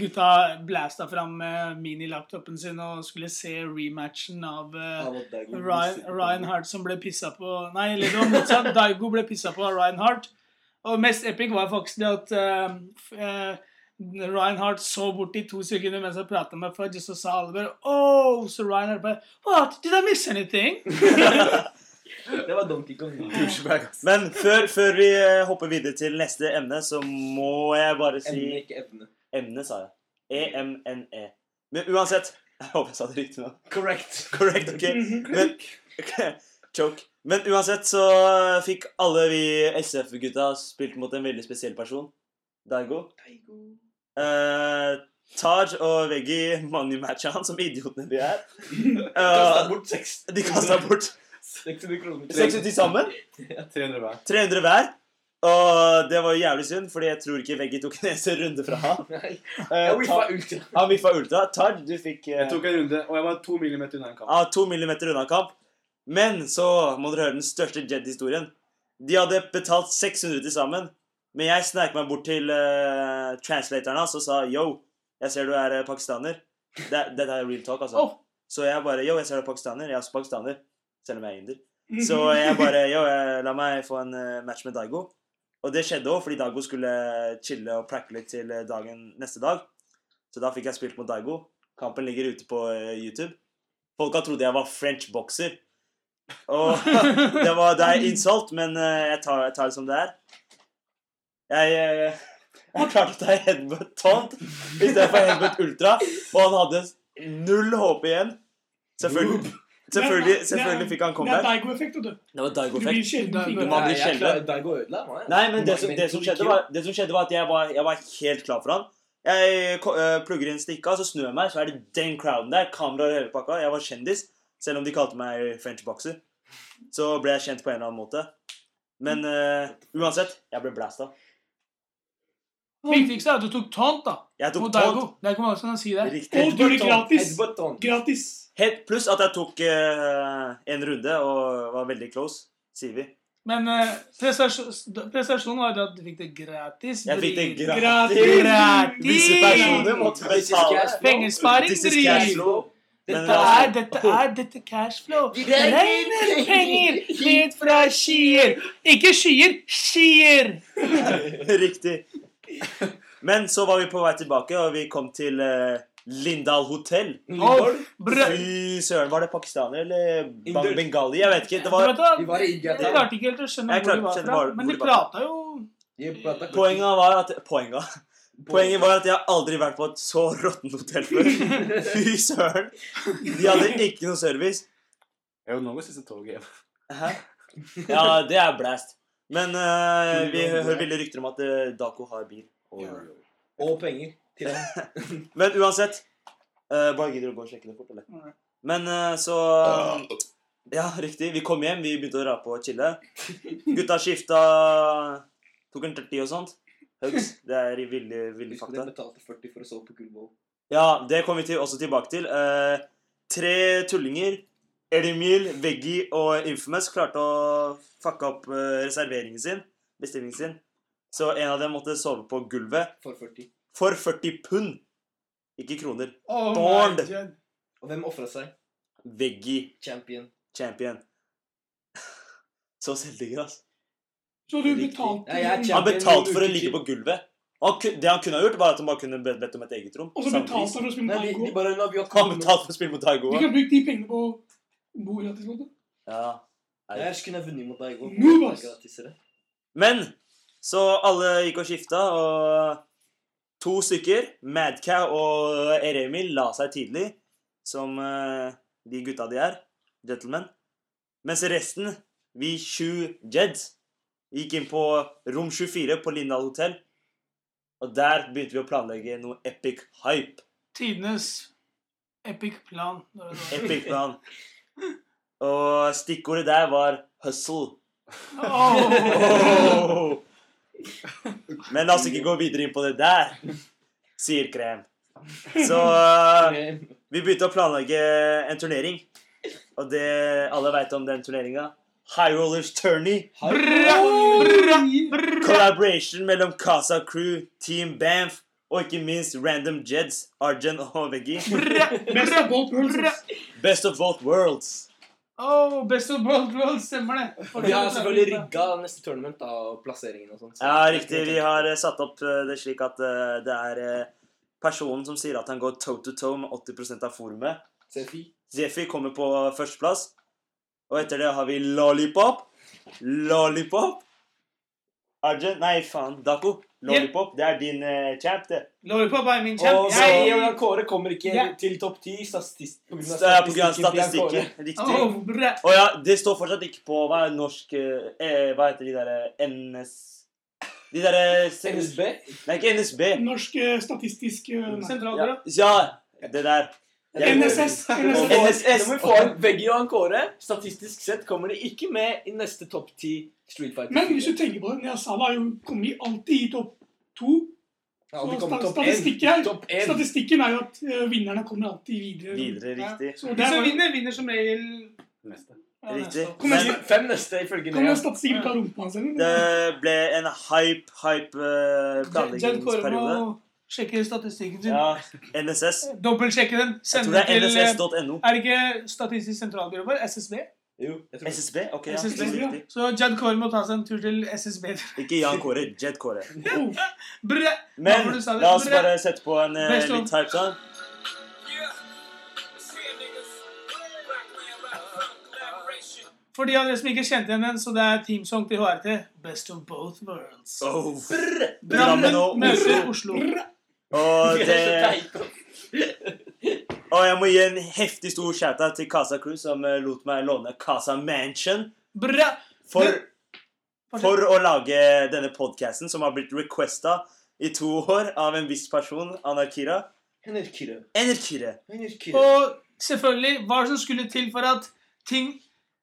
gutta blæsta fram uh, minilaptopen sin og skulle se rematchen av eh, Ryan. Ryan Hart som ble pissa på Nei, eller det var motsatt. Daigo ble pissa på av Ryan Hart. Og mest epic var faktisk det at uh, eh, så bort i to sekunder mens jeg prata med Fudge, og så sa bare Oh! Så Reinhardt, bare What? Did I miss anything? Det var Donkey Kong. Men før, før vi eh, hopper videre til neste emne, så må jeg bare si Emne, ikke evne. Emne, sa jeg. E-M-N-E. Men uansett Jeg håper jeg sa det riktig nå. Correct. Correct, ok? Men Choke. Men uansett så fikk alle vi SF-gutta spilt mot en veldig spesiell person. Daigo. Eh, Taj og Veggie money-matcha han som idiotene de er. Eh, bort seks- de kasta bort 600 kroner. 600 sammen. 300 hver. 300 hver. Og det var jo jævlig synd, fordi jeg tror ikke Veggie tok en eneste runde fra han. Han Eh, whiffa Ta- ultra. han viffa ultra. Taj, du fikk eh, Jeg tok en runde, og jeg var to millimeter unna en kamp. Ja, to millimeter unna kamp. Men så må dere høre den største Jed-historien. De hadde betalt 600 til sammen. Men jeg snek meg bort til uh, translatoren hans og sa yo, jeg ser du er eh, pakistaner. Det, dette er real talk, altså. Oh. Så jeg bare yo, jeg ser du er pakistaner. Jeg er også pakistaner. Selv om jeg er inder. Så jeg bare yo, jeg, la meg få en eh, match med Daigo. Og det skjedde òg, fordi Daigo skulle chille og pracke litt til eh, dagen neste dag. Så da fikk jeg spilt mot Daigo. Kampen ligger ute på eh, YouTube. Folka trodde jeg var French boxer. Og det, var, det er insult, men eh, jeg tar, jeg tar det som det er. Jeg, jeg, jeg klarte å ta headbutt taunt istedenfor headbutt ultra, og han hadde null håp igjen. Selvfølgelig, selvfølgelig, selvfølgelig fikk han Det er. Daigo-effekt, du. Det var Daigo-effekt. Man blir sjelden. Nei, men det som, det som, skjedde, var, det som skjedde var at jeg var, jeg var helt klar for han. Jeg øh, plugger inn stikka, så snur jeg meg, så er det den crowden der. Kameraer og hele pakka. Jeg var kjendis, selv om de kalte meg French boxer. Så ble jeg kjent på en eller annen måte. Men uh, uansett, jeg ble blasta. Viktigste er at du tok taunt, da. Jeg tok Mot Daigo. taunt. Det er ikke mange som kan si det. Riktig. Og du gjorde gratis. Headbutt. Gratis. Helt pluss at jeg tok øh, en runde og var veldig close, sier vi. Men eh, prestasjon, prestasjonen var jo at du fikk det gratis. Jeg fikk det gratis. Gratis. Visse personer måtte This is betale. cash flow. Pengesparing, This is cash flow. Men, Dette er, dette er dette cashflow. Vi regner penger helt fra skyer. Ikke skyer, skier. Riktig. Men så var vi på vei tilbake, og vi kom til eh, Lindal hotell. Fy søren, var det pakistaner eller Bang Bengali? Jeg vet ikke. Det var, Vi var i India. Jeg klarte ikke helt å skjønne hvor de var fra. Men de prata jo poenget var at Poenget? Poenget var at jeg har aldri vært på et så råttent hotell før. Fy søren. De hadde ikke noe service. Jeg er jo nå går siste toget hjem. Hæ? Ja, det er blast. Men eh, vi hører ville rykter om at eh, Dako har bil. Og penger til. Men uansett eh, Bare gidder å gå og sjekke det fort, eller? Men så Ja, riktig. Vi kom hjem, vi begynte å rape og chille. Gutta skifta Tok en 30 og sånt. Hugs. Det er i villig, fakta Husker du fakta. de betalte 40 for å sove på gulvet Ja, det kommer vi til, også tilbake til. Eh, tre tullinger, Elimil, Veggie og Infamous, klarte å fucke opp eh, reserveringen sin. Bestillingen sin. Så en av dem måtte sove på gulvet For 40. for 40 pund. Ikke kroner. Oh Bond. Og hvem ofra seg? Veggie Champion. champion. Så selvdigger, ass. Så du betalte jeg er Han betalte for å ligge på gulvet. Han, ku- det han kunne ha gjort, var at han bare kunne be- bedt om et eget rom. Og så Samme betalte pris. han for å spille Nei, vi, bare la vi har Han betalte for å spille mot Daigo. Vi kan bruke de pengene på bo gratis. vet du. Ja. Jeg Jeg skulle vunnet mot deg. Noob, ass. Gratisere. Men Så alle gikk og skifta, og to stykker, Madcow og Eremil, la seg tidlig, som eh, de gutta de er, gentlemen. Mens resten, vi sju Jeds, gikk inn på rom 24 på Lindal hotell. Og der begynte vi å planlegge noe epic hype. Tidenes epic plan. Epic plan. Og stikkordet der var hustle. Oh. Men la oss ikke gå videre inn på det der, sier Krem. Så vi begynte å planlegge en turnering. Og det alle veit om den turneringa High Rollers Tourney. Collaboration mellom Casa Crew, Team Banff og ikke minst Random Jeds, Arjen og Veggie. Best of both worlds. Best of both worlds. Oh, best of both worlds, stemmer det. Vi har selvfølgelig rigga neste tournament da, og plasseringen og sånt. så- Ja, riktig. Vi har uh, satt opp uh, det slik at uh, det er personen som sier at han går toe to toe med 80% av forumet. Sefi. Zefi kommer på førsteplass. Og etter det har vi Lollipop. Lollipop. Arjen Nei, faen. Dako. Lollipop. Det er din uh, champ, det. Lollipop er min Og champ. så Jeg- Jan Kåre kommer ikke yeah. til topp ti statist, på grunn av Kåre. statistikken. Riktig. Oh. Og ja, det står fortsatt ikke på hva er norsk eh, eh, Hva heter de derre NS... De derre NSB. Nei, ikke NSB. Norsk eh, statistisk eh, nei. Sentralbyrå. Ja, ja det der. NSS. NSS. må vi få en Veggie og han Kåre. Statistisk sett kommer de ikke med i neste topp ti Street Fighter. Men hvis du tenker på det, Niasala har jo kommet alltid i topp to. ja, de kommer statistikken er-. Statistikken er jo at eh, vinnerne kommer alltid videre. Videre, riktig. Så De som er, vinner, vinner som regel Neste. ja, Riktig. neste- Fem neste, ifølge kommer Nea. Det ble en hype, hype eh, planleggingsperiode. Sjekke statistikken sin. Ja, NSS. Dobbeltsjekke den. Jeg tror det er til eh, nss.no. Er det ikke Statistisk sentralbyrå vår? SSB? Jo, SSB? Ok, ja. SSB, ja. Så Jed Kåre må ta seg en tur til SSB. Ikke Jan Kåre, Jed Kåre. Men la oss bare sette på en uh, litt hype sånn. For de av dere som ikke kjente igjen den, så det er teamsong til HRT. Best of both worlds. Oh. Drammen Drammen møter Oslo. Oslo. Og, det, og jeg må gi en heftig stor shout-out til Casa Crew, som eh, lot meg låne Casa Mansion Bra! for, for å lage denne podcasten, som har blitt requesta i to år av en viss person, Anarkira. Enerkire. Og selvfølgelig, hva som skulle til for at ting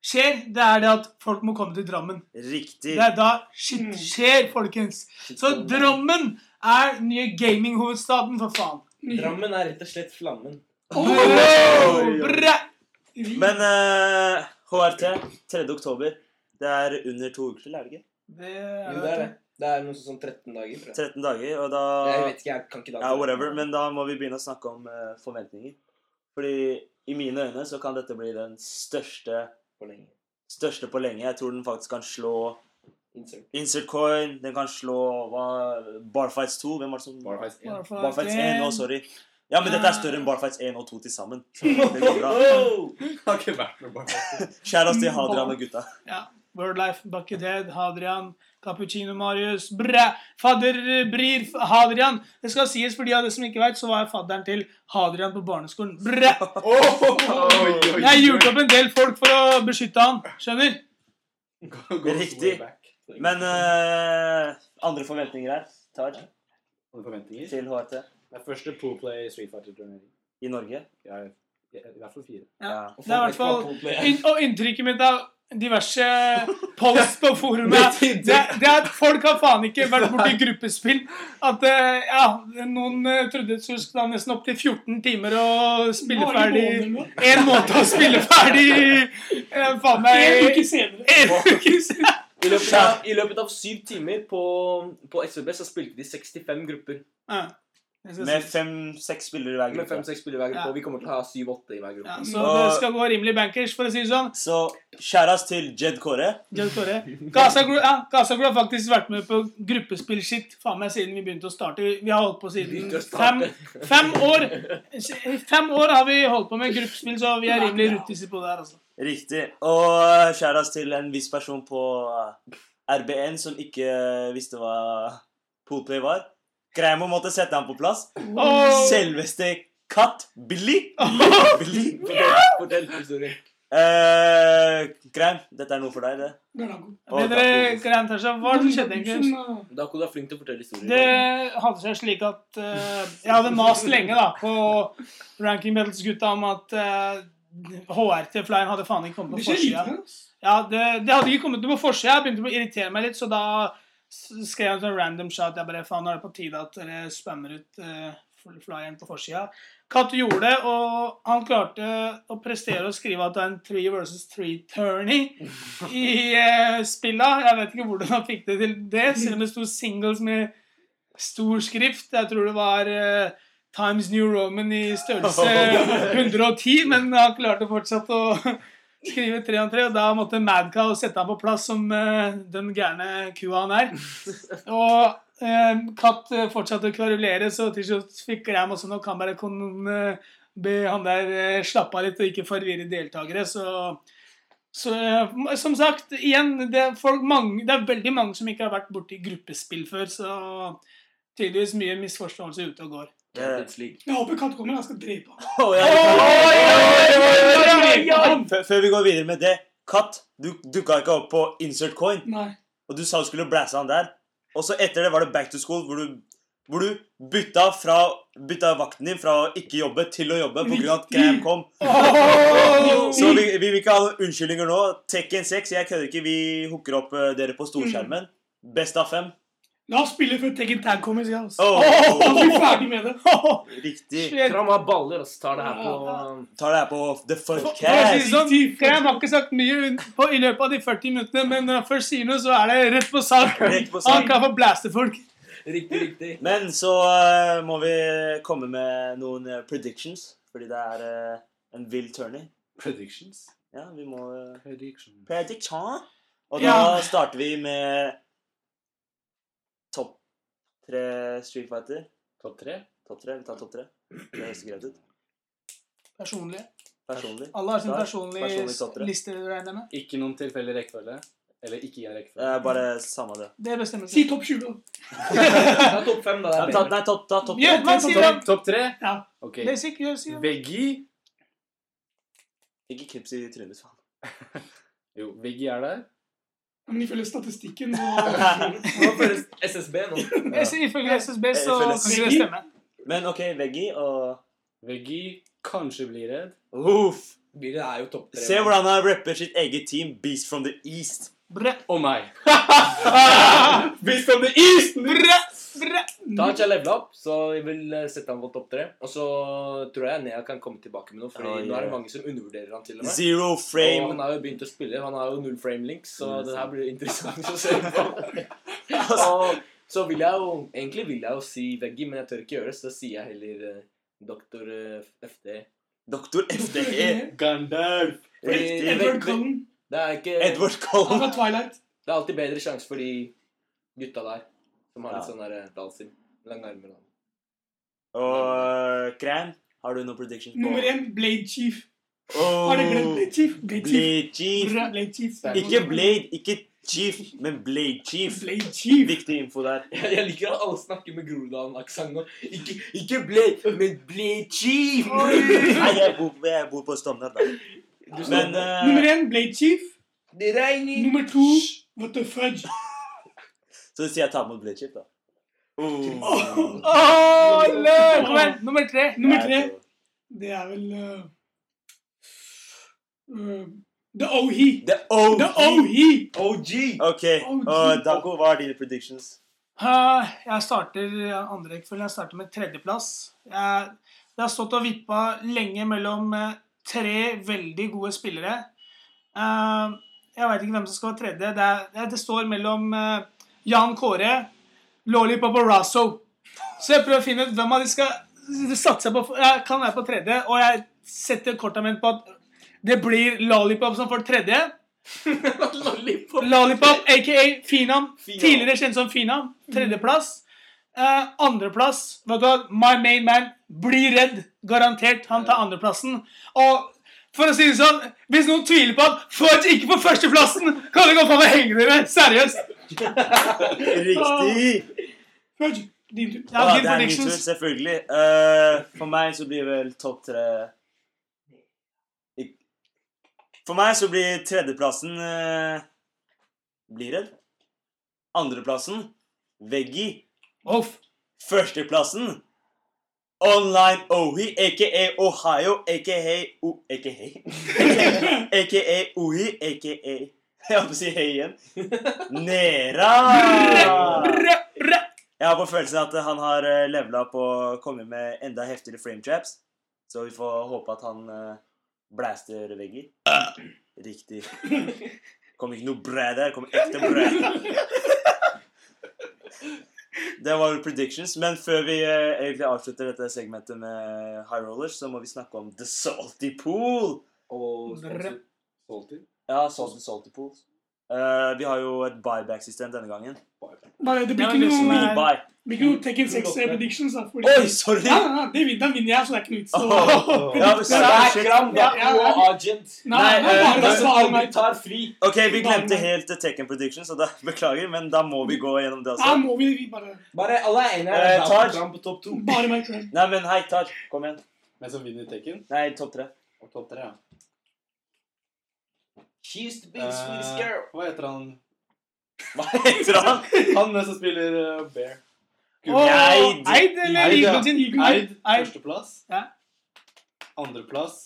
skjer, det er det at folk må komme til Drammen. Riktig. Det er da shit skjer, folkens. Så Drammen er den nye gaminghovedstaden, for faen. Drammen er rett og slett flammen. Oh, bra! Men uh, HRT, 3. oktober. Det er under to uker til, er det ikke? Det Jo, det er det. Det er noe sånn 13 dager. Tror jeg. 13 dager, og da Jeg vet ikke, jeg kan ikke da. Ja, whatever. Men da må vi begynne å snakke om uh, forventninger. Fordi i mine øyne så kan dette bli den største, På lenge. største på lenge. Jeg tror den faktisk kan slå Insert. Insert Coin, den kan slå hva, Barfights 2. Hvem var det som Barfights 1. Bare Barfights at 1 Oh, sorry. Ja, men dette er større enn Barfights 1 og 2 til sammen. Det går bra. Har ikke vært med Barfights. Kjære til Hadrian og gutta. Ja. Wordlife, Buckethead, Hadrian, Cappuccino Marius, bræ, fadder Brir, Hadrian. Det skal sies for de av dere som ikke vet, så var jeg fadderen til Hadrian på barneskolen. Bræ! Jeg gjorde opp en del folk for å beskytte han. Skjønner? Riktig. Men uh, andre forventninger her, Taj, Andre forventninger? til HRT Det er første Poolplay Street Fighter-turnering. i Norge? Ja, i i hvert fall fire. Ja. Ja. Det er i hvert fall Og inntrykket mitt av diverse posts på forumet det, det er at folk har faen ikke vært borti gruppespill. At eh, ja, noen uh, trodde det skulle ta nesten opp til 14 timer å spille ferdig. En måned å spille ferdig eh, Faen meg En uke senere. En uke siden. I løpet, av, I løpet av syv timer på, på SVB så spilte de 65 grupper. Ja, Med fem-seks spillere i hver Med fem-seks spillere i hver gruppe. Ja. Og vi kommer til å ha syv-åtte i hver gruppe. Ja, så det skal gå rimelig bankers, for å si det sånn. Så kjæras til Jed Kåre. Jed Kåre. Gaza Group, ja, har faktisk vært med på gruppespill sitt faen meg siden vi begynte å starte. Vi har holdt på siden fem, fem år. Fem år har vi holdt på med gruppespill, så vi er rimelig ruttiser på det her. altså. Riktig. Og kjæras til en viss person på RB1 som ikke visste hva poolplay var. Greimo måtte sette ham på plass. Oh. Selveste Katt Billy. Billy. Fortell, historien. Uh, Greim, dette er noe for deg, det. Å, dere Daco. Graham Tasha, hva er det som skjedde egentlig? Dako, du er flink til å fortelle historier. Det hadde seg slik at uh, Jeg hadde mast lenge da på Ranking Medals-gutta om at eh, HR til Flyen hadde faen ikke kommet på forsida. Ja, det, det hadde ikke kommet noe på forsida. Jeg begynte å irritere meg litt, så da skrev jeg en sånn random shot. Jeg bare faen, nå er det på tide at dere spammer ut uh, Flyen på forsida. Katt gjorde det, og han klarte å prestere å skrive at det er en three versus three tourney i uh, spilla. Jeg vet ikke hvordan han fikk det til det, selv om det sto singles med stor skrift. Jeg tror det var eh, Times New Roman i størrelse 110, men han klarte fortsatt å skrive tre om tre, og da måtte Madcow sette ham på plass som eh, den gærne kua han er. Og eh, Katt eh, fortsatte å kverulere, så til slutt fikk Graham også noe kamera. Kunne be han der eh, slappe av litt og ikke forvirre deltakere, så så som sagt, igjen, det er, folk, mange, det er veldig mange som ikke har vært borti gruppespill før, så tydeligvis mye misforståelse ute og går. Champions League. Jeg håper Katt kommer. Jeg skal drepe ham. Før- vi går videre med det Katt, du dukka ikke opp på insert coin, Nei. og du sa du skulle blæse han der. Og så etter det var det back to school, hvor du, hvor du bytta, fra, bytta vakten din fra å ikke jobbe til å jobbe pga. at Graham kom. Så vi, vi vil ikke ha unnskyldninger nå. Tekken 6, jeg kødder ikke. Vi hooker opp eh, dere på storskjermen. Best av fem. La oss spille før Tekken Tag kommer, sier jeg. Oh. Oh, er vi ferdig med det. riktig. Kram av baller, og så tar det her på Tar det her på The det sånn, Kram har ikke sagt mye på, i løpet av de 40 minuttene, men når han først sier noe, så er det rett på sak. Han kan få blaste folk. Riktig, riktig. Men så uh, må vi komme med noen uh, predictions, fordi det er uh, en vill turning. Predictions? Ja, vi må uh, Prediction. Prediction. Og Ja. da starter vi med tre Street Fighter. Topp tre? Topp tre. Vi tar topp tre. Det høres greit ut. Personlig. Personlig. Alle har sin personlige Personlig liste, regner jeg med. Ikke noen tilfeldig rekkefølge? Eller ikke i en rekkefølge? Eh, bare samme det. Det bestemmer seg. Si topp 20. da. Det topp fem, da. Ja, ta, nei, topp ta, topp Ja, tre. top Topp tre? Ja. Ok. Basic, gjør si. Veggie? Ikke knips i trynet, faen. Jo, Veggie er der. Men ifølge statistikken så SSB nå. Ifølge SSB så Ifølge kan ikke det stemme. Men OK, Veggie og Veggie kanskje blir redd. Uff. Det er jo topp tre. Se hvordan han rapper sitt eget team, Beast from the East. Bre, Og meg. Beast from the East! Bre, bre. Taj jeg levela opp, så jeg vil eh, sette han på topp tre. Og så tror jeg Nea kan komme tilbake med noe, Fordi nå er det mange som undervurderer han til og med. Zero Og frame. han har jo begynt å spille. Han har jo null frame links, så Mm, det her blir interessant å se på. og så vil jeg jo Egentlig vil jeg jo si Veggie, men jeg tør ikke gjøre det, så da sier jeg heller uh, Doktor uh, FD. Doktor FDE. Gandalf. Edward Cullen. det er ikke Edward Han var fra Twilight. Det er alltid bedre sjanse for de gutta der som har litt Ja. sånn der Dalsim. Lange armer. og- Og Kran, har du noen predictions på Nummer én, Blade Chief. Oh, Har du glemt Blade Chief? Blade Chief. Blade Chief. Bra, Blade Chief. Ikke Blade, ikke Chief, men Blade Chief. Blade Chief. Viktig info der. Jeg, jeg liker at alle snakker med Groruddalen-aksent nå. Ikke, ikke Blade, men Blade Chief! Nei, jeg bor, jeg bor på Stovner, da. Men uh, Nummer én, Blade Chief. Det regner! Nummer to, What the fudge. Så sier jeg tar mot Blade Chief, da. Oh. Åh, løp! Kom igjen, nummer tre. Nummer tre, det er vel uh, uh, The OHE. The OG. The OHE. Ok, OG. Uh, Dago, hva er dine predictions? Uh, Jeg starter eh, andre rekkefølge. Jeg starter med tredjeplass. Jeg, det har stått og vippa lenge mellom tre veldig gode spillere. Uh, Jeg veit ikke hvem som skal være tredje. Det, er, det- står mellom eh, Jan Kåre, Lollipop og Rasso. Så jeg prøver å finne ut hvem av de skal satse på. Jeg kan være på tredje, og jeg setter korta mine på at det blir Lollipop som får tredje. Lollipop. Lollipop, aka Finam. Tidligere kjent som Finam. Tredjeplass. Uh, andreplass vet du? My main man blir redd. Garantert. Han tar andreplassen. Og for å si det sånn, hvis noen tviler på at Fudge ikke på førsteplassen, kan de gå faen meg henge dere. Seriøst. Riktig! Fudge, din tur. Ja, din det er min tur, selvfølgelig. Uh, for meg så blir vel topp tre For meg så blir tredjeplassen uh, Blir det? Andreplassen Veggie. Off. Førsteplassen Online Ohi, aka Ohio, aka O... Aka Aka Ohi, aka Jeg holdt på å si hei igjen. Nera! Jeg har på følelsen at han har uh, levela på å komme med enda heftigere frame traps. Så vi får håpe at han uh, blaster vegger. Riktig. Kom ikke noe bræ der. Kom ekte bræ. Det var predictions. Men før vi uh, egentlig avslutter dette segmentet med high rollers, så må vi snakke om The Salty Pool. Og Salty. Ja, Salty Salty Pools. Eh, vi har jo et buyback-system denne gangen. Bare, det blir ikke noe, er- buy. det blir ikke noe Tekken 6 predictions. Da, fordi, Oi, sorry! Ja, ja, det Den vinner jeg, så det er ikke noe vits. å- ja, ja. og Agent. Nei, Nei, er eh, bare å meg. tar fri. Ok, vi glemte Nei. helt Tekken predictions, så da beklager, men da må vi gå gjennom det også. Da må vi vi bare Bare alle er enige. Eh, Uh, tar. Kram på topp to. Bare meg. Nei, men hei, Tar. kom igjen. Men som vinner Tekken. Nei, topp tre. Og topp tre, ja. She used to be the Swedish Eh, girl. hva heter han? Hva heter han? Han som spiller uh, Bear. Oh, Eid. Eid eller Eid, ja. Eagle? Eid, Eid. førsteplass. Ja. Andreplass.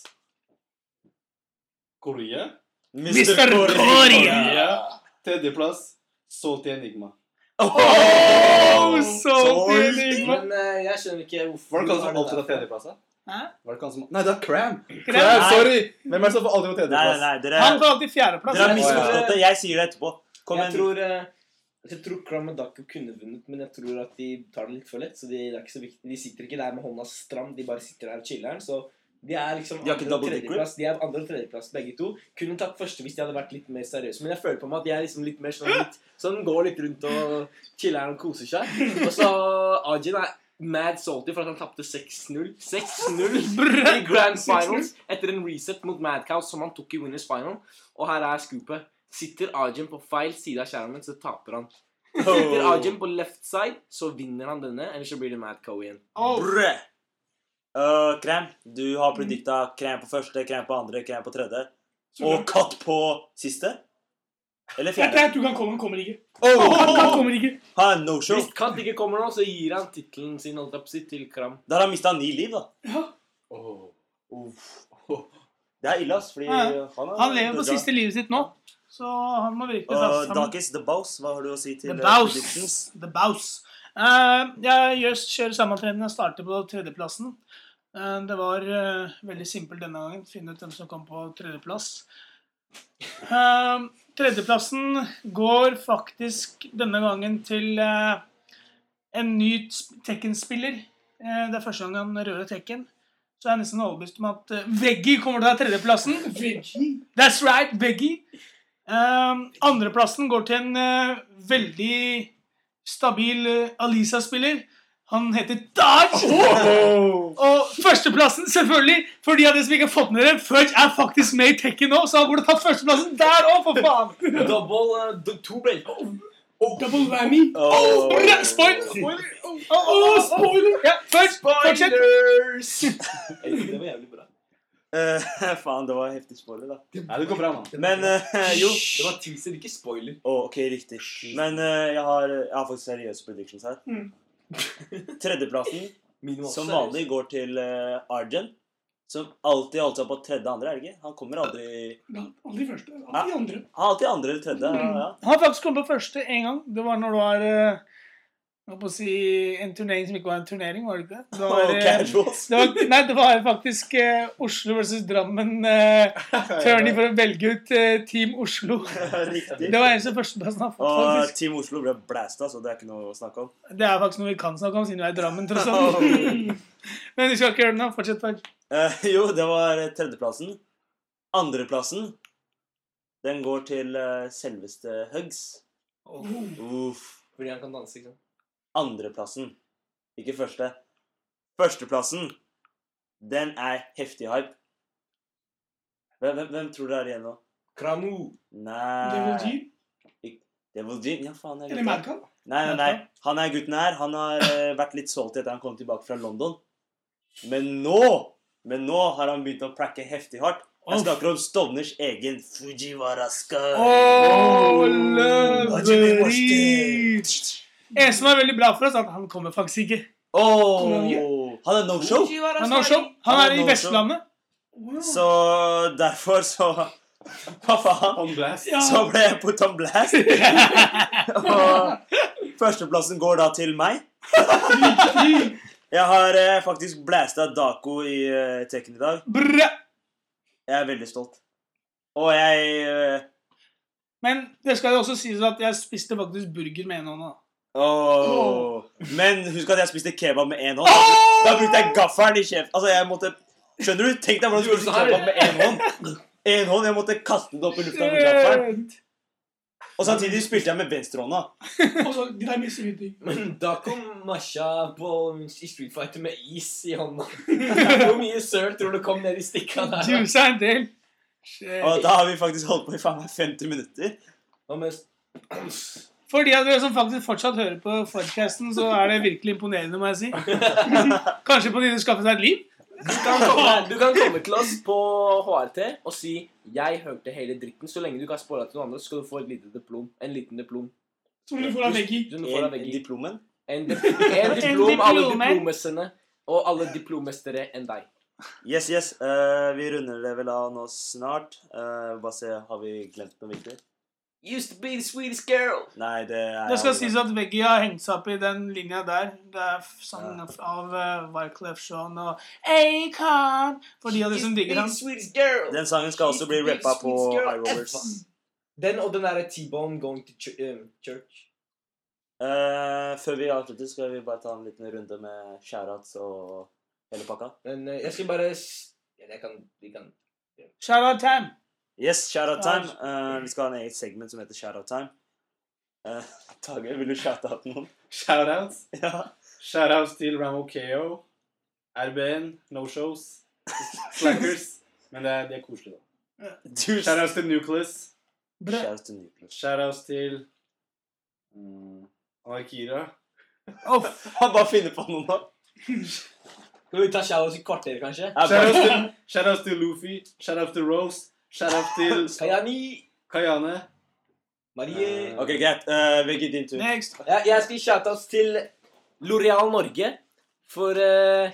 Korea. Mr. Korea. Tredjeplass. Salty Enigma. Oh, oh, Salty. Enigma. Men uh, jeg skjønner ikke hvorfor Var det han som er alltid Hæ? Var det han som... Nei, det er Cram. Cram. Cram, Nei. sorry! Hvem er det som får alltid var Nei, nei, tredjeplass? nei, dere, Han får alltid fjerdeplass. dere har misforstått det. Jeg sier det etterpå. Kom Jeg igjen. tror, eh, jeg tror Cram og Daku kunne vunnet, men jeg tror at de tar det litt for lett. Så de, det er ikke så viktig. De sitter ikke der med hånda stram, de bare sitter der og chiller'n. Så de er liksom De har ikke andre og double dick tredjeplass. De er andre og tredjeplass begge to. Kunne tatt første hvis de hadde vært litt mer seriøse. Men jeg føler på meg at de er liksom litt mer sånn litt, sånn går litt rundt og chiller'n og koser seg. Og så Ajin er mad salty for at han tapte 6-0. 6-0 i Grand Finals etter en reset mot Madcow som han tok i Winners Final. Og her er scoopet. Sitter Arjen på feil side av skjermen, så taper han. Sitter Arjen på left side, så vinner han denne, eller så blir det Madcow igjen. Oh. Uh, krem. Du har predikta krem på første, krem på andre, krem på tredje. Og katt på siste? Eller Det er fjerde? Jeg tror kan komme, han kommer ikke. Oh, Han han kommer ikke. ha en no-show. Hvis Kat ikke kommer nå, så gir han tittelen sin på til Kram. Da har han mista ni liv, da. Ja, Åh. Det er ille, ass. Fordi Ja. han, er han lever på siste livet sitt nå, så han må virkelig Og satse. Han- Dakis The Boss, hva har du å si til The eh, Bouse. predictions? The Bouse. Uh, jeg gjør, kjører samme trenden. Jeg starter på tredjeplassen. Uh, det var eh, veldig simpelt denne gangen. Finne ut hvem som kom på tredjeplass. Eh, tredjeplassen går faktisk denne gangen til eh, en ny Tekken-spiller. Eh, det er første gang han rører Tekken. Så jeg er nesten overbevist om at uh, Veggie kommer til å ha tredjeplassen. That's right, Veggie. Andreplassen går til en eh, veldig stabil eh, Alisa-spiller. Han heter Daj. Og førsteplassen, selvfølgelig, for de av dere som ikke har fått med dere, Fudge er faktisk med i Tekken nå, så han burde tatt førsteplassen der òg, for faen! Double, uh, two break. to ble Double whammy. Oh. Spoiler! Spoiler! Oh, oh, spoiler! Ja, Fudge, fortsett. Spoilers! det var jævlig bra. Uh, faen, det var heftig spoiler, da. Nei, det går bra, mann. Men uh, jo Det var teaser, ikke spoiler. Oh, ok, riktig. Men uh, jeg, har, jeg har faktisk seriøse predictions her. Mm. Tredjeplassen, som vanlig, går til uh, Arjen. Som alltid holdt seg på tredje andre, er det ikke? Han kommer aldri Ja, Aldri første. Alltid andre. Han er alltid andre eller tredje. Ja, ja. Han har faktisk kommet på første én gang. Det var når det var eh, jeg holdt på å si en turnering som ikke var en turnering, var det ikke det? Det var, oh, eh, casuals. det var, nei, det var faktisk uh, Oslo versus Drammen uh, turning for å velge ut uh, Team Oslo. Riktig. Det var eneste førsteplassen har fått. Og. Team Oslo ble blæsta, så det er ikke noe å snakke om. Det er faktisk noe vi kan snakke om, siden vi er i Drammen. tross alt. Men vi skal ikke gjøre det nå. Fortsett. takk. Uh, jo, det var eh, tredjeplassen. Andreplassen, den går til eh, selveste Hugs. Uff. Fordi han kan danse, ikke sant? Andreplassen, ikke første. Førsteplassen, den er heftig hype. Hvem, hvem, hvem tror dere er igjen nå? Kramu! Devil G. Nei Devil Gene? Ja, faen. Eller. Madcon. Nei, nei, nei. Han er gutten her. Han har uh, vært litt solgt etter han kom tilbake fra London. Men nå Men nå har han begynt å pracke heftig hardt. Jeg snakker om Stovners egen Fujiwara Sky. Oh, En som er veldig bra for oss, er at han kommer faktisk ikke. Oh, Han er no-show. Han har show. Han er i. Vestlandet. Så derfor så Hva faen? Så ble jeg put on blast. Og førsteplassen går da til meg. Jeg har eh, faktisk blasta Dako i eh, Tekken i dag. Bra. Jeg er veldig stolt. Og jeg eh, Men det skal jo også sies at jeg spiste faktisk burger med en hånd. da. Åh. Men husk at jeg spiste kebab med én hånd. Da brukte jeg gaffelen i kjeft. Altså, jeg måtte Skjønner du? Tenk deg hvordan du spiste kebab med én hånd. En hånd, Jeg måtte kaste det opp i lufta med gaffelen. Og samtidig spilte jeg med venstrehånda. Men da kom Masha på, i Street Fighter med is i hånda. Hvor mye søl tror du kom ned i stikka der? da? En del. Og da har vi faktisk holdt på i faen meg 50 minutter. Hva For de av dere som faktisk fortsatt hører på podcasten, så er det virkelig imponerende, må jeg si. Kanskje på tide å skaffe seg et liv? Du kan, komme, du kan komme til oss på HRT og si 'Jeg hørte hele dritten'. Så lenge du ikke har spoila til noen andre, så skal du få et lite diplom. En liten diplom. Som du får av Veggie. Som du får av En, diplomen. En, dip en diplom, alle diplomessene. Og alle diplomestere enn deg. Yes, yes. Uh, vi runder det vel av nå snart. Uh, bare se, har vi glemt noe viktig? Used to be the sweetest girl. Nei, det er Det skal sies at Veggie har hengt seg opp i den linja der. Det er sang av uh, Wyclef Jean og Acon. For de av dere som digger girl. Den sangen skal også bli rappa på High Rollers. Den og den derre T-bone going to ch uh, church. Uh, før vi avslutter, skal vi bare ta en liten runde med shoutouts og hele pakka. Men uh, jeg skal bare s- ja, jeg kan, Vi kan Shout out Tam. Yes, shoutout time. Uh, vi skal ha en eget segment som heter shoutout time. Uh, Tage, vil du shoute out noen? Shoutouts. ja. Shoutouts til Ramo KO. RBN. No shows. Slackers. Men det er, det er koselig, da. Du, Shoutouts til Nucleus. Bra. Shoutouts til Nicholas. Shoutouts til mm, Anarkira. Oh, Han bare finner på noe da. Skal vi ta shoutouts i kvarter, kanskje? Shout-out til, shoutouts til Luffy. Shoutouts til Rose. Shoutouts til Kayani. Kayane. Marie. Ok, greit. Uh, Veggie, din tur. next. Ja, jeg skal gi shoutouts til L'Oreal Norge for eh,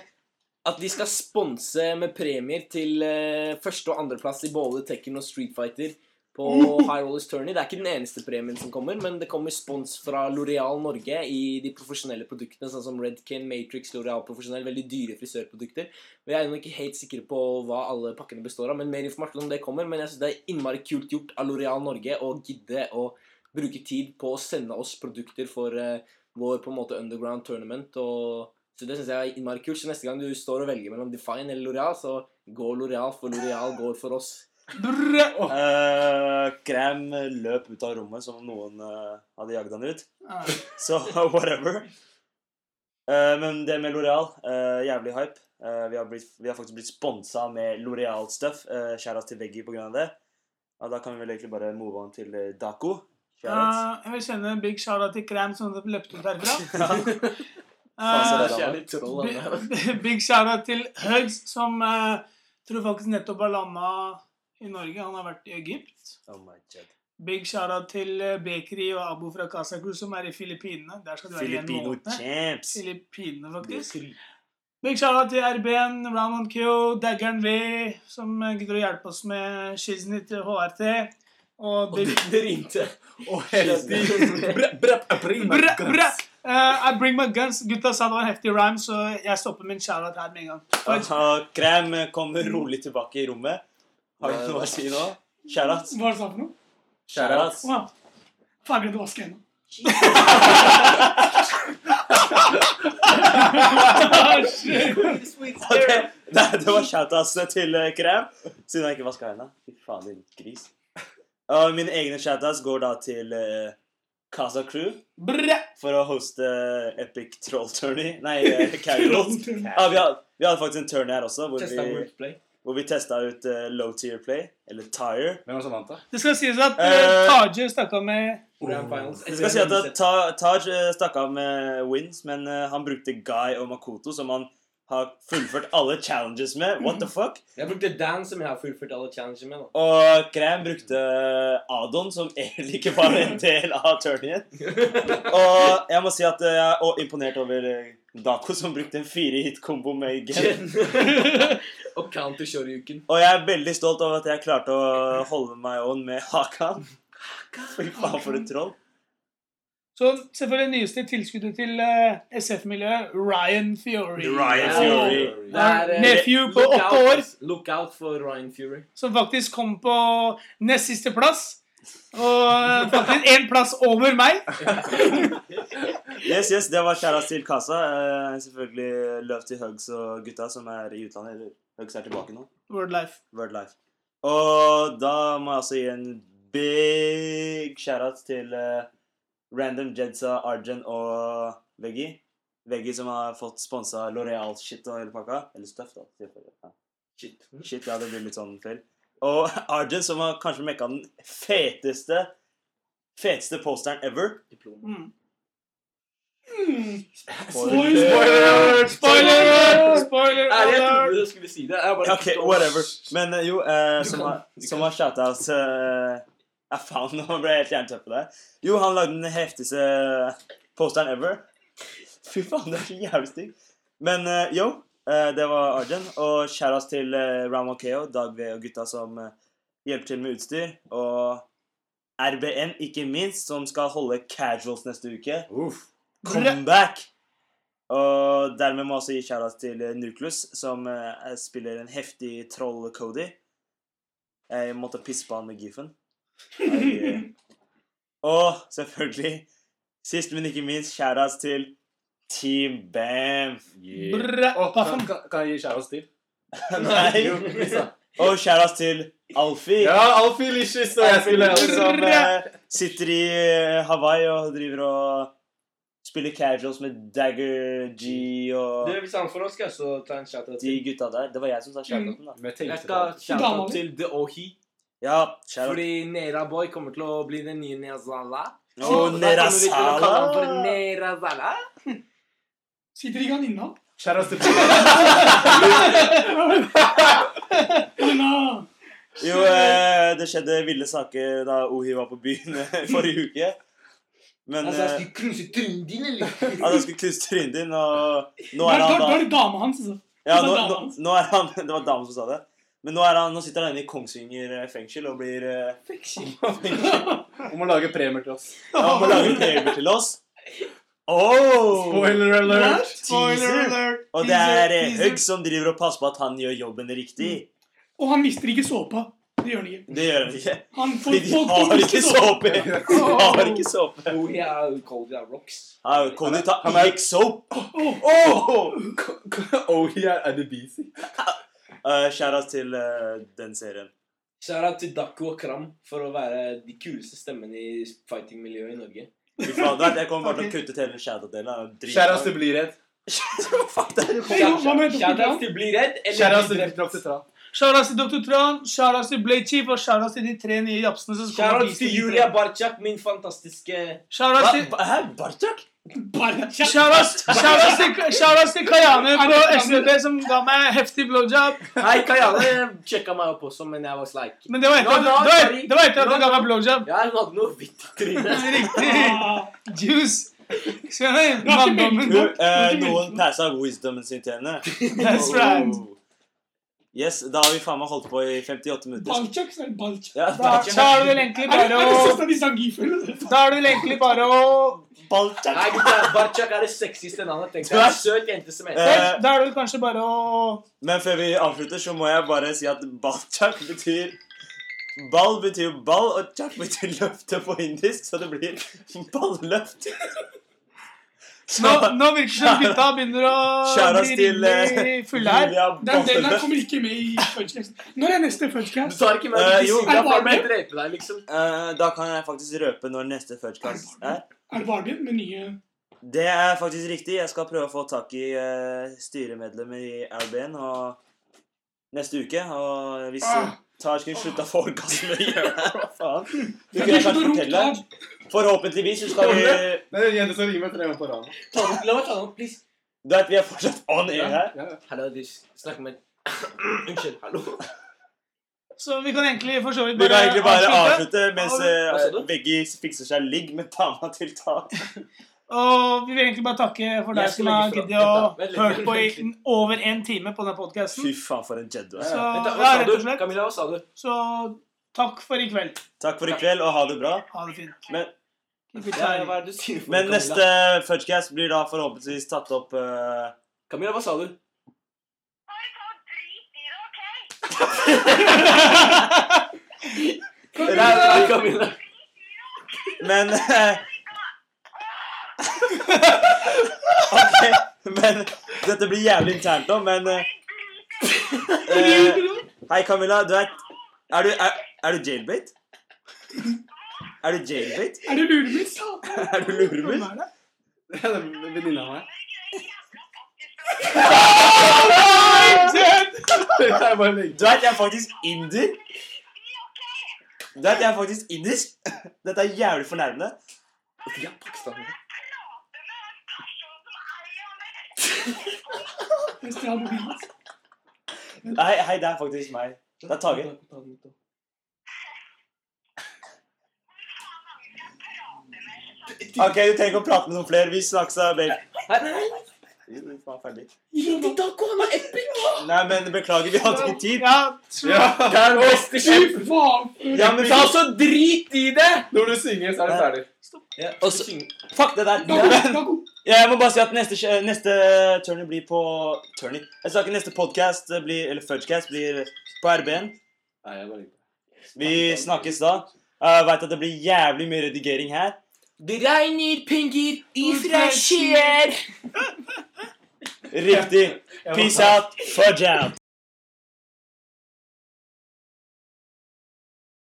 at de skal sponse med premier til eh, første- og andreplass i både Tekken og Street Fighter på High Rollers Tourney. Det er ikke den eneste premien som kommer, men det kommer spons fra L'Oreal Norge i de profesjonelle produktene, sånn som Redken, Matrix, L'Oreal Profesjonell, veldig dyre frisørprodukter. Vi er ennå ikke helt sikker på hva alle pakkene består av, men mer informasjon om det kommer. Men jeg synes det er innmari kult gjort av L'Oreal Norge å gidde å bruke tid på å sende oss produkter for uh, vår på en måte underground tournament. Og, så det syns jeg er innmari kult. Så neste gang du står og velger mellom Define eller L'Oreal, så går L'Oreal, for L'Oreal går for oss. Uh, Krem løp ut av rommet som om noen uh, hadde jagd han ut. Ah. Så whatever. Uh, men det med L'Oreal, eh, jævlig hype. Eh, vi, har blitt, vi har faktisk blitt sponsa med L'Oreal-stuff. Uh, Shoutouts til Veggie på grunn av det. Og da kan vi vel egentlig bare move on til Daco. Ah, jeg vil sende en big shout out til Krem som løpte ut. Kjærlig troll. Big- shout-out til Hugs, som tror faktisk nettopp har landa i Norge. Han har vært i Egypt. Oh my god. Big shout-out til eh, Bekri og Abu fra Casa som er i Filippinene. Der skal du være i en champs. Filippinene, faktisk. Big shout-out til RBN, Ramon Q, Daggern V, som eh, gidder å hjelpe oss med Shiznit til HRT. Og Og Big det, det rimte. Og bra. Eh, I bring my guns. Gutta sa det var en heftig rhyme, så jeg stopper min shout-out her med en gang. Og Krem kommer rolig tilbake i rommet. Har du noe å si nå? Shoutouts. Hva sa du for noe? Shoutouts. Wow. Faen, jeg glemte å vaske hendene. Ok, det, det var shoutouts til eh, Krem, siden han ikke vaska hendene. Fy faen, din gris. Og mine egne shoutouts går da til eh, Casa Crew Bra. for å hoste Epic Troll Tourney. Nei, uh, Carry. Ja, vi, vi hadde faktisk en turn her også, hvor Testa vi wordplay. Hvor vi testa ut uh, low tier play, eller tire. Hvem som vant, da? Det skal sies at uh, Taj stakk av med Grand Finals. Det skal si at eh, Ta Taj eh, stakk av med wins, men uh, han brukte Guy og Makoto, som han har fullført alle challenges med. What the fuck? Jeg brukte Dan, som jeg har fullført alle challenges med. da. Og Krem brukte Adon, som egentlig ikke var en del av turnien. Og jeg må si at eh, jeg er imponert over eh, Dako, som brukte en fire hit-kombo med Gen. og counter shoryuken. Og jeg er veldig stolt over at jeg klarte å holde meg on med Hakan. Fy faen, for et troll. Så selvfølgelig nyeste tilskuddet til eh, SF-miljøet, Ryan Fiori. Ryan Fury. Det er, eh, Nephew på look åtte out, år. Look out for Ryan Fury. Som faktisk kom på nest siste plass. Og eh, faktisk én plass over meg. Yes, yes, det var kjærast til Kasa. Eh, selvfølgelig love til Hugs og gutta som er i utlandet. Eller Hugs er tilbake nå. Word life. Word Life. Og da må jeg også gi en big shout-out til uh, Random Jedsa, Arjen og Veggie. Veggie som har fått sponsa L'Oreal-shit og hele pakka. Eller stuff, da. Ja. Shit. Shit, ja, det blir litt sånn feil. Og Arjen som har kanskje mekka den feteste Feteste posteren ever. Diplom. Mm. Spoiler! Spoiler! Spoiler! Spoiler! Ærlig, jeg trodde du skulle si det. Jeg bare Ok, whatever. Men eh, jo, eh, som, kan- har, som har shoutouts uh, Jeg faen, nå ble jeg helt jernteppe deg. Jo, han lagde den heftigste posteren ever. Fy faen, det er så jævlig stygt. Men uh, yo, uh, det var Arjen. Og shoutouts til uh, Ramon Keo, Dag V og gutta som uh, hjelper til med utstyr. Og RBN, ikke minst, som skal holde casuals neste uke. Uff. Comeback! Og dermed må jeg også gi kjærlighet til Nuklus, Nucleus, som eh, spiller en heftig troll Cody. Jeg måtte pisse på han med giffen. Og selvfølgelig, sist men ikke minst, kjærlighet til Team Bam. Yeah. Og, kan, kan, jeg gi kjærlighet til? Nei. Og kjærlighet til Alfie. Ja, Alfie Licious og jeg spiller Alfie som eh, sitter i eh, Hawaii og driver og spiller casuals med Dagger G og Du, Hvis han får oss, skal jeg så ta en shout-out de til. gutta der. Det var jeg som sa shoutouten, da. Med Jeg tenkte skal på. shout-out til The Ohi. Ja, shoutout. Fordi Nera Boy kommer til å bli den nye til å for Nerasala. Nerazala. Sitter ikke han inne? Shoutouts til Inna. Jo, eh, det skjedde ville saker da Ohi var på byen eh, forrige uke. Men Altså, jeg eh, skulle knuse trynet din, eller? altså, jeg skulle knuse trynet din, og nå er han da Det var dama hans. Altså. Ja, nå, nå, nå er han Det var dama som sa det. Men nå, er han, nå sitter han inne i Kongsvinger eh, fengsel og blir Fengsel? Om å lage premier til oss. Han må lage premier til oss. Oh! Spoiler alert! Spoiler Teaser. alert. Og det er eh, Hugg som driver og passer på at han gjør jobben riktig. Og han mister ikke såpa. Det gjør han ikke. Det gjør han ikke. Han får, Fordi de folk har får ikke såpe. De har ikke såpe. Oh, er cold yeah, rocks. Ja, Conny tar Han er- ikke soap. Åh, Oh! Oh, yeah, er det busy? Uh, Shout-out til uh, den serien. Shout-out til Daku og Kram for å være de kuleste stemmene i fighting-miljøet i Norge. Fy vet Jeg kommer bare til å kutte til hele den shout-out-delen. er til Bli redd. Fuck det. Hva med Dr. Shout-out til Bli redd eller Shoutouts til drept. Tran. Shoutouts til Dr. Tran, shoutouts til Blade Chief og shoutouts til de tre nye japsene som skal Shout-out til Julia Barchak, min fantastiske Shoutouts til Hæ? Barchak? Shoutouts shoutouts til, Kayane på SVT som ga meg heftig blowjob. Hei, Kayane sjekka meg opp også, men jeg var slik Men det var etter No, at, no, det var, sorry. det var etter at No, ga meg blowjob. Ja, hun hadde noe hvitt i trynet. Riktig. Juice. Skjønner du? Manndommen. Eh, noen passa wisdomen sin til henne. That's right. Yes, da har vi faen meg holdt på i 58 minutter. Balchak, så er det Balchak. Ja, Da, da er det vel egentlig bare å er det disse angifene? Da er det vel egentlig bare å Balchak. Nei, gutta, Barchak er det sexyste navnet. Tenk deg en søt jente som heter Eh, Da er det vel kanskje bare å Men før vi avslutter, så må jeg bare si at balchak betyr Ball betyr ball, og chak betyr løfte på indisk, så det blir balløft. Nå, nå virker det som gutta begynner å bli til rimelig fulle her. Den delen her kommer ikke med i Fudgecast. Når er neste Du Fudgecast? tar ikke med til jo. da, får jeg dreper deg, liksom. uh, Da kan jeg faktisk røpe når neste fudgecast er. Er det det med nye Det er faktisk riktig. Jeg skal prøve å få tak i uh, styremedlemmer i RBN. Og neste uke. Og hvis Ah. Taj kunne slutta å få orgasme det, hva faen? Du kunne kanskje fortelle. Forhåpentligvis så skal vi Det er en jente som ringer meg tre ganger på rad. Ta den, La meg ta den opp, please. Du vet, vi er fortsatt on air her. Ja, ja. Hallo, du snakker med Unnskyld. Hallo. Så vi kan egentlig for så vidt Vi kan egentlig bare avslutte. avslutte mens Veggie sa eh, fikser seg ligg med dama til tak. Og vi vil egentlig bare takke for deg som har giddet å hørt på i over en time på denne podkasten. Fy faen, for en jed du er. Så ja, hva sa rett du? og slett. Camilla, hva sa du? Så takk for i kveld. Takk for i kveld, og ha det bra. Ha det fint. Men, Hva er det du sier? for men neste Fudgecast blir da forhåpentligvis tatt opp eh, Camilla, hva sa du? Nei, Camilla. Men eh, Ok, men Dette blir jævlig internt nå, men eh, eh, Hei, Camilla. Du er Er du, er, er du jailbait? Er du jailbait? Er du luremus? Er du luremus? Er det? Det er en venninne av meg. Jeg Du vet, jeg er faktisk inder. Du vet, jeg er faktisk indisk. Dette er jævlig fornærmende. Ja, pakistaner. Stjal. Hei, hei, det er faktisk meg. Det er Tage. Ok, du trenger ikke å prate med noen flere. Vi snakkes, da, babe. Nei, men beklager, vi hadde ikke tid. Ja. Det er beste skip! Ja, men Ta så drit i det! Når du synger, så er det ferdig. Ja, Og så- Fuck det der. Ja, jeg må bare si at neste, neste turny blir på Turny. Jeg sa ikke neste podcast blir, eller Fudgecast blir på RB-en. Vi snakkes da. Jeg vet at det blir jævlig mye redigering her. Det regner penger ifra skyer. Riktig. Peace out. Fudge out.